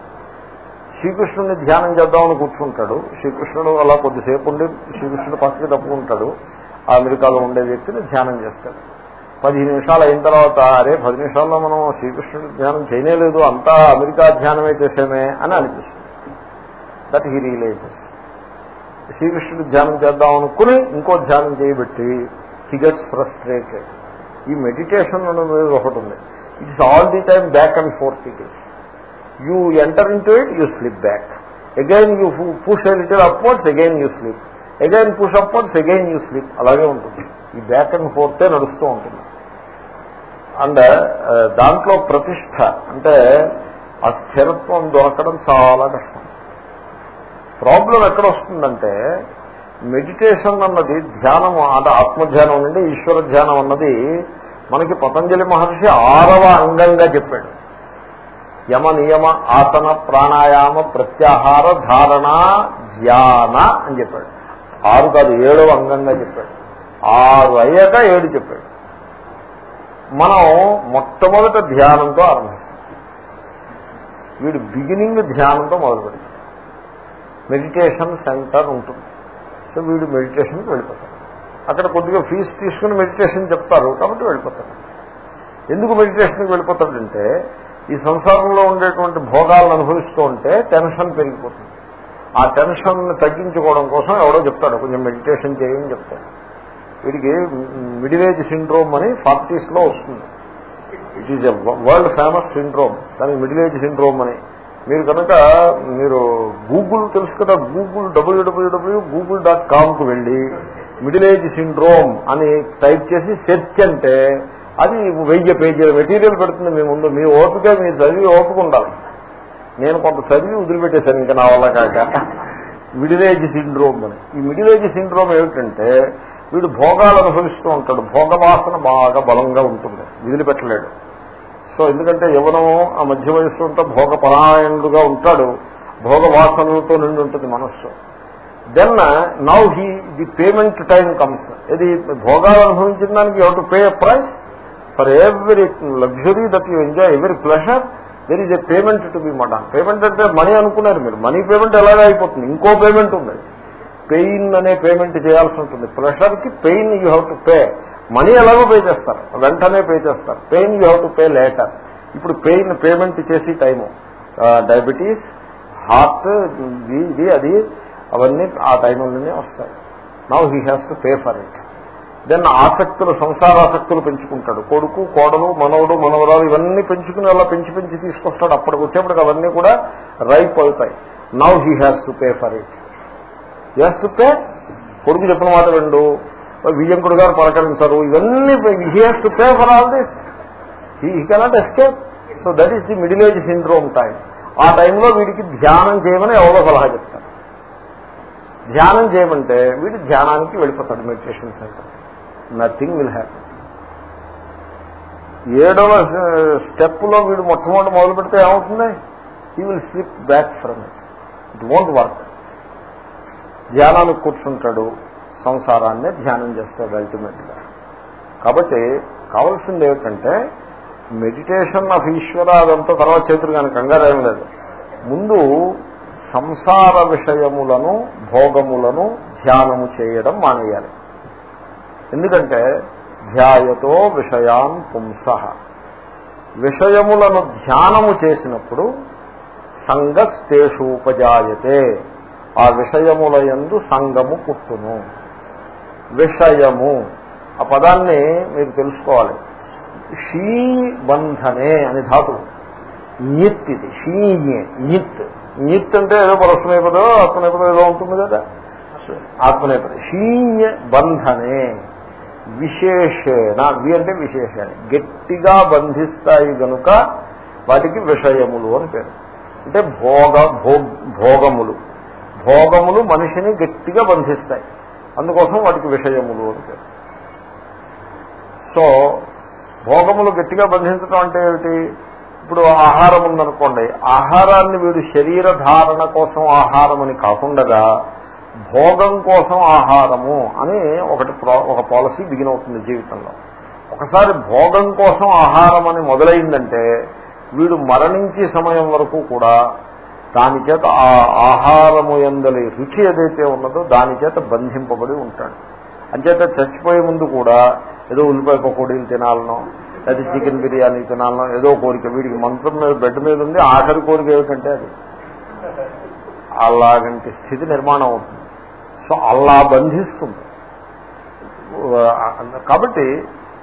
శ్రీకృష్ణుని ధ్యానం చేద్దామని కూర్చుంటాడు. శ్రీకృష్ణుడు అలా కొద్దిసేపు ఉండి శ్రీకృష్ణుడు పక్కకి తప్పుకుంటాడు. ఆ అమెరికాలో ఉండే వ్యక్తిని ధ్యానం చేస్తాడు. పది నిమిషాలు అయిన తర్వాత అరే పది నిమిషాల్లో మనం శ్రీకృష్ణుడి ధ్యానం చేయలేదు అంతా అమెరికా ధ్యానమే చేసామే అని అనిపిస్తుంది. దట్ హీ రియలైజెస్ శ్రీకృష్ణుడు ధ్యానం చేద్దాం అనుకుని ఇంకో ధ్యానం చేయబెట్టి హీ గెట్స్ ఫ్రస్ట్రేటెడ్ ఈ మెడిటేషన్ అనేది ఒకటి ఉంది. It's all the time back and forth it is you enter into it you slip back again you push little upwards again you slip again push upwards again you slip అలాగే ఉంటుంది. ఈ బ్యాక్ అండ్ ఫోర్తే నడుస్తూ ఉంటుంది. అండ్ uh, దాంట్లో ప్రతిష్ట అంటే ఆ స్థిరత్వం దొరకడం చాలా కష్టం. ప్రాబ్లం ఎక్కడ వస్తుందంటే మెడిటేషన్ అన్నది ధ్యానం అంటే ఆత్మధ్యానం నుండి ఈశ్వర ధ్యానం అన్నది మనకి పతంజలి మహర్షి ఆరవ అంగంగా చెప్పాడు. యమ నియమ ఆసన ప్రాణాయామ ప్రత్యాహార ధారణ ధ్యాన అని చెప్పాడు. ఆరు కాదు ఏడవ అంగంగా చెప్పాడు. ఆరు అయ్యాక ఏడు చెప్పాడు. మనం మొట్టమొదట ధ్యానంతో ఆరంభిస్తాం. వీడు బిగినింగ్ ధ్యానంతో మొదలుపెడతాం. మెడిటేషన్ సెంటర్ ఉంటుంది. సో వీడు మెడిటేషన్కి వెళ్ళిపోతాడు అక్కడ కొద్దిగా ఫీజు తీసుకుని మెడిటేషన్ చెప్తారు కాబట్టి వెళ్ళిపోతాడు ఎందుకు మెడిటేషన్కి వెళ్ళిపోతాడంటే ఈ సంసారంలో ఉండేటువంటి భోగాలను అనుభవిస్తూ ఉంటే టెన్షన్ పెరిగిపోతుంది. ఆ టెన్షన్ తగ్గించుకోవడం కోసం ఎవడో చెప్తాడు కొంచెం మెడిటేషన్ చేయని చెప్తాడు. వీడికి మిడిల్ ఏజ్ సిండ్రోమ్ అని ఫార్టీస్లో వస్తుంది. It is a world famous syndrome దానికి మిడిల్ ఏజ్ సిండ్రోమ్ అని మీరు కనుక మీరు గూగుల్ తెలుసు కదా గూగుల్ డబ్ల్యూడబ్ల్యూడబ్ల్యూ గూగుల్ డాట్ కామ్కు వెళ్ళి మిడిల్ ఏజ్ సిండ్రోమ్ అని టైప్ చేసి సెర్చ్ అంటే అది వెయ్యి పేజీల మెటీరియల్ పెడుతుంది మీ ముందు. మీ ఓపిక మీ చదివి ఓపిక ఉండాలి. నేను కొంత చదివి వదిలిపెట్టేశాను ఇంకా నా వల్ల కాక. మిడిల్ ఏజ్ సిండ్రోమ్ అని. ఈ మిడిల్ ఏజ్ సిండ్రోమ్ ఏమిటంటే వీడు భోగాలు అనుభవిస్తూ ఉంటాడు. భోగవాసన బాగా బలంగా ఉంటుంది. విదిలిపెట్టలేడు. సో ఎందుకంటే యవనం ఆ మధ్య వయస్సు అంతా భోగపరాయణుడుగా ఉంటాడు. భోగవాసనలతో నిండి ఉంటుంది మనస్సు. Then now he the payment time comes ఇది భోగాలు అనుభవించిన దానికి you to pay a price for every luxury that you enjoy every pleasure there is a payment to be made payment అంటే మనీ అనుకున్నారు మీరు. మనీ పేమెంట్ ఎలాగే అయిపోతుంది? ఇంకో పేమెంట్ ఉంది. పెయిన్ అనే పేమెంట్ చేయాల్సి ఉంటుంది. ప్రెషర్కి pain you have to pay money ఎలాగో పే చేస్తారు. వెంటనే పే చేస్తారు. Pain you have to pay later ఇప్పుడు పెయిన్ పేమెంట్ చేసి టైము డయాబెటీస్ హార్ట్ ఇది ఇది అది అవన్నీ ఆ టైంలోనే వస్తాయి. Now he has to pay for it then ఆసక్తులు సంసారాసక్తులు పెంచుకుంటాడు. కొడుకు కోడలు మనవడు మనవరాలు ఇవన్నీ పెంచుకుని అలా పెంచి పెంచి తీసుకొస్తాడు. అప్పటికి వచ్చేప్పటికి అవన్నీ కూడా రైప్ అవుతాయి. Now he has to pay for it has to pay కొడుకు చెప్పిన మాట రెండు విజయంకుడు గారు పలకరించారు. ఇవన్నీ he has to pay for all this he cannot escape so that is the middle age syndrome time ఆ టైంలో వీడికి ధ్యానం చేయమని ఎవరో సలహా చెప్తారు. ధ్యానం చేయమంటే వీడు ధ్యానానికి వెళ్ళిపోతాడు meditation centre nothing will happy ఏడవ uh, స్టెప్లో వీడు మొట్టమొదటి మొదలు పెడితే ఏమవుతుంది? He will slip back from it it won't work ధ్యానానికి కూర్చుంటాడు. సంసారాన్నే ధ్యానం చేస్తాడు అల్టిమేట్గా కాబట్టి కావాల్సింది ఏమిటంటే మెడిటేషన్ ఆఫ్ ఈశ్వర అదంతా తర్వాత చేతులు కానీ కంగారేం లేదు. ముందు సంసార విషయములను భోగములను ధ్యానము చేయడం మానేయాలి. ఎందుకంటే ధ్యాయతో విషయాన్ పుంస. విషయములను ధ్యానము చేసినప్పుడు సంగస్తేషూపజాయతే ఆ విషయముల యందు సంగము పుట్టును. విషయము. ఆ పదాన్ని మీరు తెలుసుకోవాలి. షీ బంధనే అని ధాతువు. నిత్ ఇది. షీయే నిత్ నిత్ అంటే ఏదో పరస్మైపదో ఆత్మనేపదో ఏదో ఉంటుంది కదా? ఆత్మనేపద. షీయ బంధనే విశేషేణ. వి అంటే విశేషణ గట్టిగా బంధిస్తాయి గనుక వాటికి విషయములు అని పేరు. అంటే భోగ భోగములు. భోగములు మనిషిని గట్టిగా బంధిస్తాయి. అందుకోసం వాటికి విషయములు అని సో భోగములు గట్టిగా బంధించడం అంటే ఏమిటి? ఇప్పుడు ఆహారం ఉందనుకోండి ఆహారాన్ని వీడు శరీర ధారణ కోసం ఆహారం అని కాకుండా భోగం కోసం ఆహారము అని ఒకటి ఒక పాలసీ బిగిన్ అవుతుంది జీవితంలో. ఒకసారి భోగం కోసం ఆహారం అని మొదలైందంటే వీడు మరణించే సమయం వరకు కూడా దాని చేత ఆ ఆహారము ఎందలి రుచి ఏదైతే ఉన్నదో దాని చేత బంధింపబడి ఉంటాడు. అంచేత చచ్చిపోయే ముందు కూడా ఏదో ఉల్లిపాయ పకోడీలు తినాలనో లేదా చికెన్ బిర్యానీ తినాలనో ఏదో కోరిక. వీడికి మంత్రం మీద బెడ్ మీద ఉంది ఆఖరి కోరిక ఏమిటంటే అది. అలాగంటి స్థితి నిర్మాణం అవుతుంది. సో అలా బంధిస్తుంది. కాబట్టి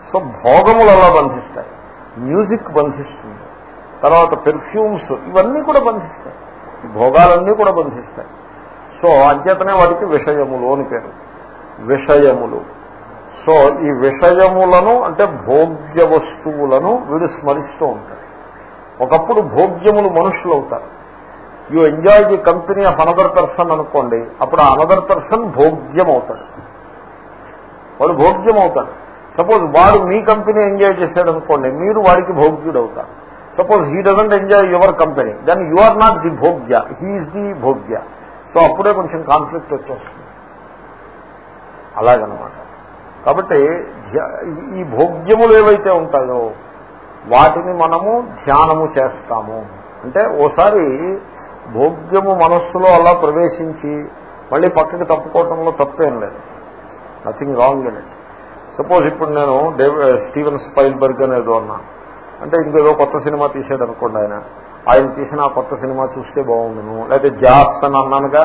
సో భోగములు అలా బంధిస్తాయి. మ్యూజిక్ బంధిస్తుంది. తర్వాత పెర్ఫ్యూమ్స్ ఇవన్నీ కూడా బంధిస్తాయి. భోగాలన్నీ కూడా బంధిస్తాయి. సో అంచేతనే వాటికి విషయములు అని పేరు. విషయములు. సో ఈ విషయములను అంటే భోగ్య వస్తువులను వీడు స్మరిస్తూ ఉంటాడు ఒకప్పుడు భోగ్యములు మనుషులు అవుతారు. You enjoy the company of another person అనుకోండి అప్పుడు ఆ అనదర్ పర్సన్ భోగ్యం అవుతాడు వాడు భోగ్యం అవుతాడు సపోజ్ వాడు మీ కంపెనీ ఎంజాయ్ చేశాడు అనుకోండి మీరు వాడికి భోగ్యుడు అవుతారు suppose he doesn't enjoy your company then you are not the భోగ్య he's the భోగ్య సో అప్పుడే కొంచెం కాన్ఫ్లిక్ట్ వచ్చేస్తుంది. అలాగనమాట. కాబట్టి ఈ భోగ్యములు ఏవైతే ఉంటాయో వాటిని మనము ధ్యానము చేస్తాము. అంటే ఓసారి భోగ్యము మనస్సులో అలా ప్రవేశించి మళ్ళీ పక్కకి తప్పుకోవటంలో తప్పేం లేదు. Nothing wrong in it suppose ఇప్పుడు నేను స్టీవెన్ స్పైల్బర్గ్ అనేది అన్నాను. అంటే ఇంకేదో కొత్త సినిమా తీసాడు అనుకోండి ఆయన. ఆయన తీసిన ఆ కొత్త సినిమా చూస్తే బాగుండును. లేకపోతే జాస్ అని అన్నానుగా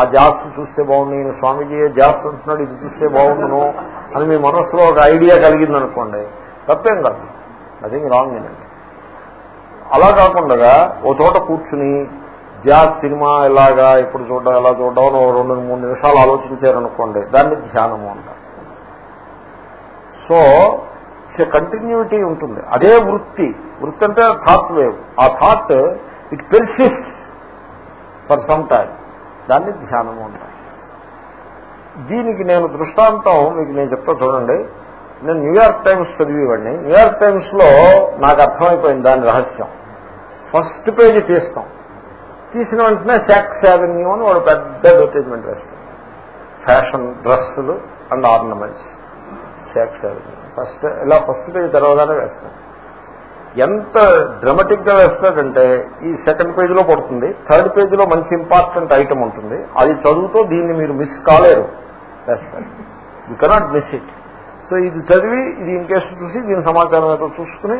ఆ జాస్ చూస్తే బాగుండు. నేను స్వామీజీ జాస్ అంటున్నాడు ఇది చూస్తే బాగుండును అని మీ మనస్సులో ఒక ఐడియా కలిగింది అనుకోండి తప్పేం కాదు. నథింగ్ రాంగ్ అండి అలా కాకుండా ఓ చోట కూర్చుని జాస్ సినిమా ఎలాగా ఇప్పుడు చూడడం ఎలా చూడడం రెండు మూడు నిమిషాలు ఆలోచించారనుకోండి దాన్ని ధ్యానము అంటారు. సో కంటిన్యూటీ ఉంటుంది. అదే వృత్తి. వృత్తి అంటే థాట్ వేవ్ ఆ thought it persist for some time దాన్ని ధ్యానము అంటారు. దీనికి నేను దృష్టాంతం మీకు నేను చెప్తా చూడండి. నేను న్యూయార్క్ టైమ్స్ చదివేవాడిని. న్యూయార్క్ టైమ్స్లో నాకు అర్థమైపోయింది దాని రహస్యం. ఫస్ట్ పేజీ తీస్తాం. తీసిన వెంటనే సెక్స్ అవెన్యూ అని వాడు పెద్ద అడ్వర్టైజ్మెంట్ వేస్తాం. ఫ్యాషన్ డ్రెస్సులు and ornaments Saks Avenue first ఇలా ఫస్ట్ పేజ్ తర్వాతనే వేస్తాడు ఎంత డ్రమటిక్గా వేస్తాడంటే ఈ సెకండ్ పేజీలో పడుతుంది. థర్డ్ పేజీలో మంచి ఇంపార్టెంట్ ఐటమ్ ఉంటుంది. అది చదువుతో దీన్ని మీరు మిస్ కాలేరు. వేస్తారు you cannot miss it so ఇది చదివి ఇది ఇంకేసి చూసి దీని సమాచారం ఏదో చూసుకుని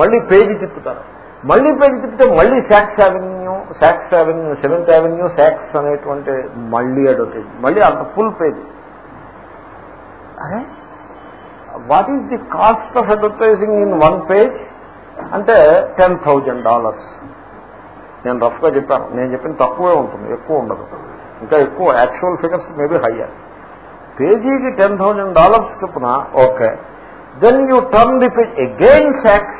మళ్ళీ పేజీ తిప్పుతారు. మళ్ళీ పేజీ తిప్పితే మళ్ళీ Saks Avenue Saks Avenue Seventh Avenue Saks అనేటువంటి మళ్ళీ అడ్వర్టైజ్ మళ్ళీ అంత ఫుల్ పేజీ. అరే? What is the cost of advertising in one page అంటే టెన్ థౌజండ్ డాలర్స్ నేను రఫ్గా చెప్పాను. నేను చెప్పిన తక్కువే ఉంటుంది ఎక్కువ ఉండదు. ఇంకా ఎక్కువ యాక్చువల్ ఫిగర్స్ మేబీ హయ్యర్ పేజీకి టెన్ థౌజండ్ డాలర్స్ చొప్పున okay. Then you turn the page again Saks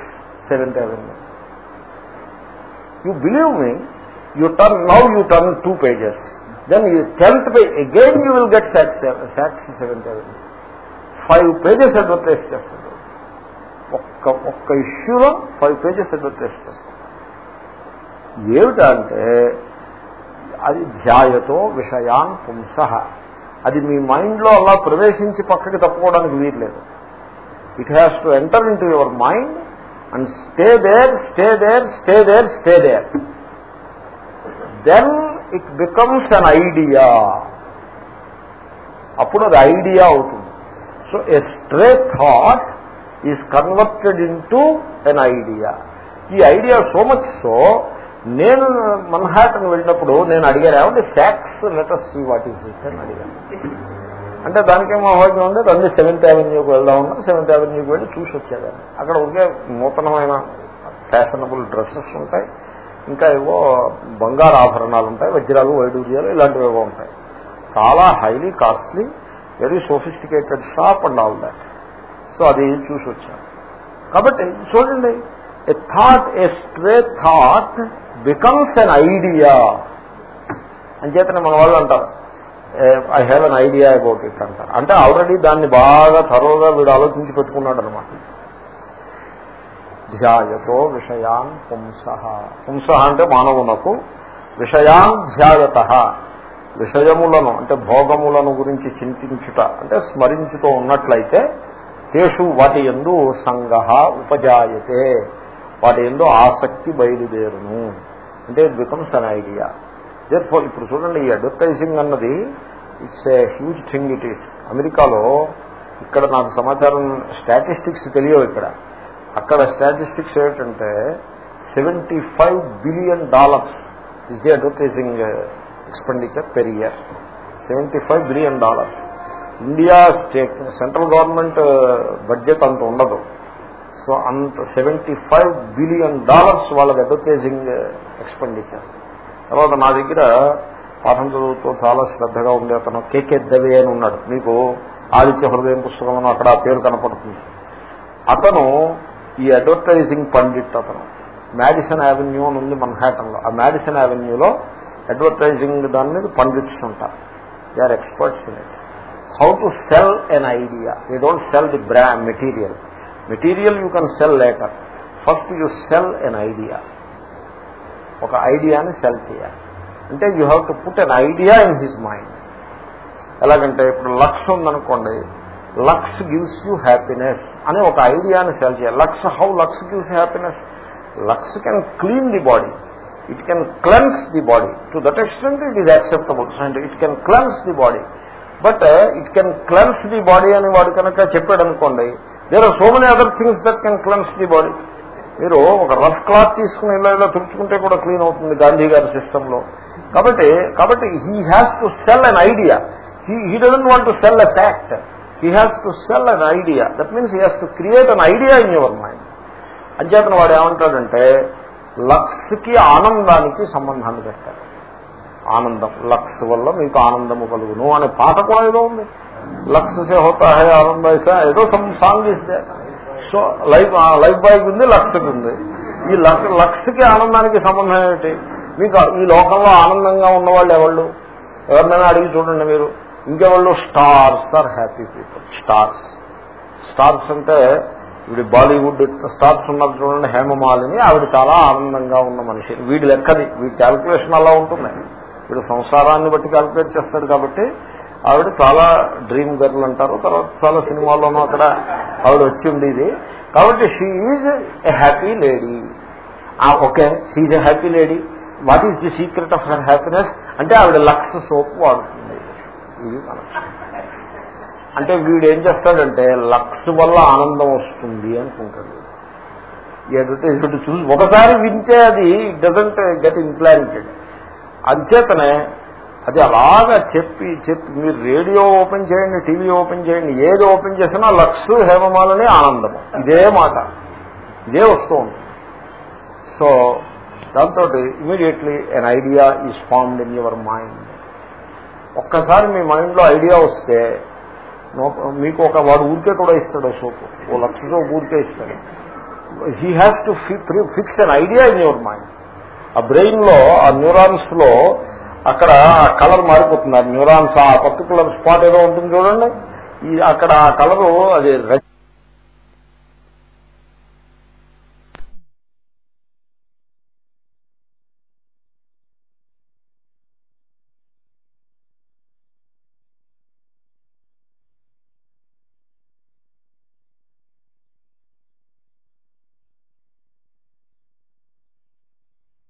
Seventh Avenue you believe me you turn now you turn two pages then you tenth page again you will get Saks Saks Seventh Avenue five pages advertise చేస్తుంది ఒక్క ఒక్క ఇష్యూలో ఫైవ్ పేజెస్ అడ్వర్టైజ్ చేస్తాం ఏమిటంటే అది ధ్యాయతో విషయాన్ పుంస. అది మీ మైండ్లో అలా ప్రవేశించి పక్కకి తప్పుకోవడానికి వీర్లేదు it has to enter in your mind and stay there stay there stay there stay there then it becomes an idea అప్పుడు అది ఐడియా అవుతుంది. So a stray thought is converted into an idea ఈ ఐడియా సో మచ్ సో నేను మన్హాటన్ వెళ్ళినప్పుడు నేను అడిగాను ఏమంటే fax letters see what is this అని అడిగాను. అంటే దానికేమో అవాజ్యం ఉంది రెండు సెవెంత్ అవెన్యూకి వెళ్దాం ఉన్నా సెవెంత్ అవెన్యూకి వెళ్ళి చూసి వచ్చేదాన్ని. అక్కడ ఉండే నూతనమైన ఫ్యాషనబుల్ డ్రెస్సెస్ ఉంటాయి ఇంకా ఏవో బంగారు ఆభరణాలు ఉంటాయి వజ్రాలు వైడూర్యాలు ఇలాంటివి ఏవో ఉంటాయి. చాలా highly costly very sophisticated shop and all that. So అది చూసి వచ్చాను. కాబట్టి చూడండి a thought a stray thought becomes an idea. అంచేతనే మన వాళ్ళు అంటారు I have an idea about it అంటారు. అంటే ఆల్రెడీ దాన్ని బాగా త్వరగా వీడు ఆలోచించి పెట్టుకున్నాడు అనమాట ధ్యాయతో విషయాన్ పుంస. పుంస అంటే మానవునకు విషయాన్ ధ్యాయత. విషయములను అంటే భోగములను గురించి చింతించుట అంటే స్మరించుతూ ఉన్నట్లయితే తేషు వాటి ఎందు సంగ ఉపజాయతే వాటి ఎందు ఆసక్తి బయలుదేరును. అంటే it becomes an idea there ఇప్పుడు చూడండి ఈ అడ్వర్టైజింగ్ అన్నది it's a huge thing it is అమెరికాలో ఇక్కడ నాకు సమాచారం స్టాటిస్టిక్స్ తెలియవు ఇక్కడ. అక్కడ స్టాటిస్టిక్స్ ఏమిటంటే seventy five billion dollars is the advertising expenditure per year seventy five billion dollars India state central government budget అంత ఉండదు. సో అంత సెవెంటీ ఫైవ్ బిలియన్ డాలర్స్ వాళ్ళకి అడ్వర్టైజింగ్ ఎక్స్పెండిచర్ uh, తర్వాత నా దగ్గర పాఠం చదువుతో చాలా శ్రద్ధగా ఉండే అతను కేకే దవి అని ఉన్నాడు. మీకు ఆదిత్య హృదయం పుస్తకం అక్కడ ఆ పేరు కనపడుతుంది. అతను ఈ అడ్వర్టైజింగ్ పండిట్ అతను. మ్యాడిసన్ అవెన్యూ అని ఉంది మన్హాటన్లో ఆ మ్యాడిసన్ అవెన్యూలో అడ్వర్టైజింగ్ దాని మీద పండిట్స్ ఉంటారు. They are experts in it how to sell an idea you don't sell the brand material material you can sell later first you sell an idea ఒక ఐడియాని సెల్ చేయాలి. అంటే you have to put an idea in his mind ఎలాగంటే ఇప్పుడు లక్స్ ఉందనుకోండి లక్స్ గివ్స్ యూ హ్యాపీనెస్ అని ఒక ఐడియాని సెల్ చేయాలి. Lux how Lux gives happiness Lux can clean the body it can cleanse the body to that extent it is acceptable and it can cleanse the body but it can cleanse the body అని వాడు కనుక చెప్పాడు అనుకోండి there are so many other things that can cleanse the body మీరు ఒక రఫ్ క్లాత్ తీసుకుని ఇలా ఇలా తుడుచుకుంటే కూడా క్లీన్ అవుతుంది గాంధీ గారి సిస్టంలో కాబట్టి కాబట్టి he has to sell an idea he he doesn't want to sell a fact he has to sell an idea that means he has to create an idea in your mind అంచేతన వాడు ఏమంటాడంటే లక్స్కి ఆనందానికి సంబంధాన్ని పెట్టారు. ఆనందం లక్స్ వల్ల మీకు ఆనందము కలుగును అనే పాట కూడా ఏదో ఉంది. లక్స్ సే హోతా హే ఆనంద ఏదో సమ్ సాంగ్ ఇస్తే సో లైఫ్ లైఫ్ బాయ్కి ఉంది లక్స్కి ఉంది. ఈ లక్స్ లక్స్కి ఆనందానికి సంబంధం ఏమిటి మీకు ఈ లోకంలో ఆనందంగా ఉన్నవాళ్ళు ఎవళ్ళు? ఎవరినైనా అడిగి చూడండి మీరు. ఇంకెవాళ్ళు? Stars are happy people stars stars అంటే వీడి బాలీవుడ్ స్టార్స్ ఉన్నారు చూడండి హేమమాలిని. ఆవిడ చాలా ఆనందంగా ఉన్న మనిషి. వీడి లెక్కది. వీడి క్యాల్కులేషన్ అలా ఉంటుంది. వీడు సంసారాన్ని బట్టి క్యాల్కులేట్ చేస్తాడు కాబట్టి ఆవిడ చాలా డ్రీమ్ గర్ల్ అంటారు. తర్వాత చాలా సినిమాల్లోనూ అక్కడ ఆవిడ వచ్చి ఉండేది. కాబట్టి she is a happy lady okay. She's a happy lady what is the secret of her happiness అంటే ఆవిడ లక్స్ సోప్ వాడుతుంది. ఇది అంటే వీడు ఏం చేస్తాడంటే లక్స్ వల్ల ఆనందం వస్తుంది అనుకుంటాడు. ఎదుట ఎదుటి చూసి ఒకసారి వింటే అది డజంట్ గెట్ ఇంప్లాంటెడ్ అంచేతనే అది అలాగా చెప్పి చెప్పి మీరు రేడియో ఓపెన్ చేయండి టీవీ ఓపెన్ చేయండి ఏది ఓపెన్ చేసినా లక్స్ హేమమాలని ఆనందం. ఇదే మాట. ఇదే వస్తూ ఉంటుంది. సో దాంతో immediately an idea is formed in your mind ఒక్కసారి మీ మైండ్లో ఐడియా వస్తే మీకు ఒక వాడు ఊరికే కూడా ఇస్తాడు సోపు ఓ లక్ష సోపు ఊరికే ఇస్తాడు. He has to fix an idea in your mind ఆ బ్రెయిన్లో ఆ న్యూరాన్స్లో అక్కడ కలర్ మారిపోతుంది. ఆ న్యూరాన్స్ ఆ పర్టికులర్ స్పాట్ ఏదో ఉంటుంది చూడండి. ఈ అక్కడ ఆ కలరు అది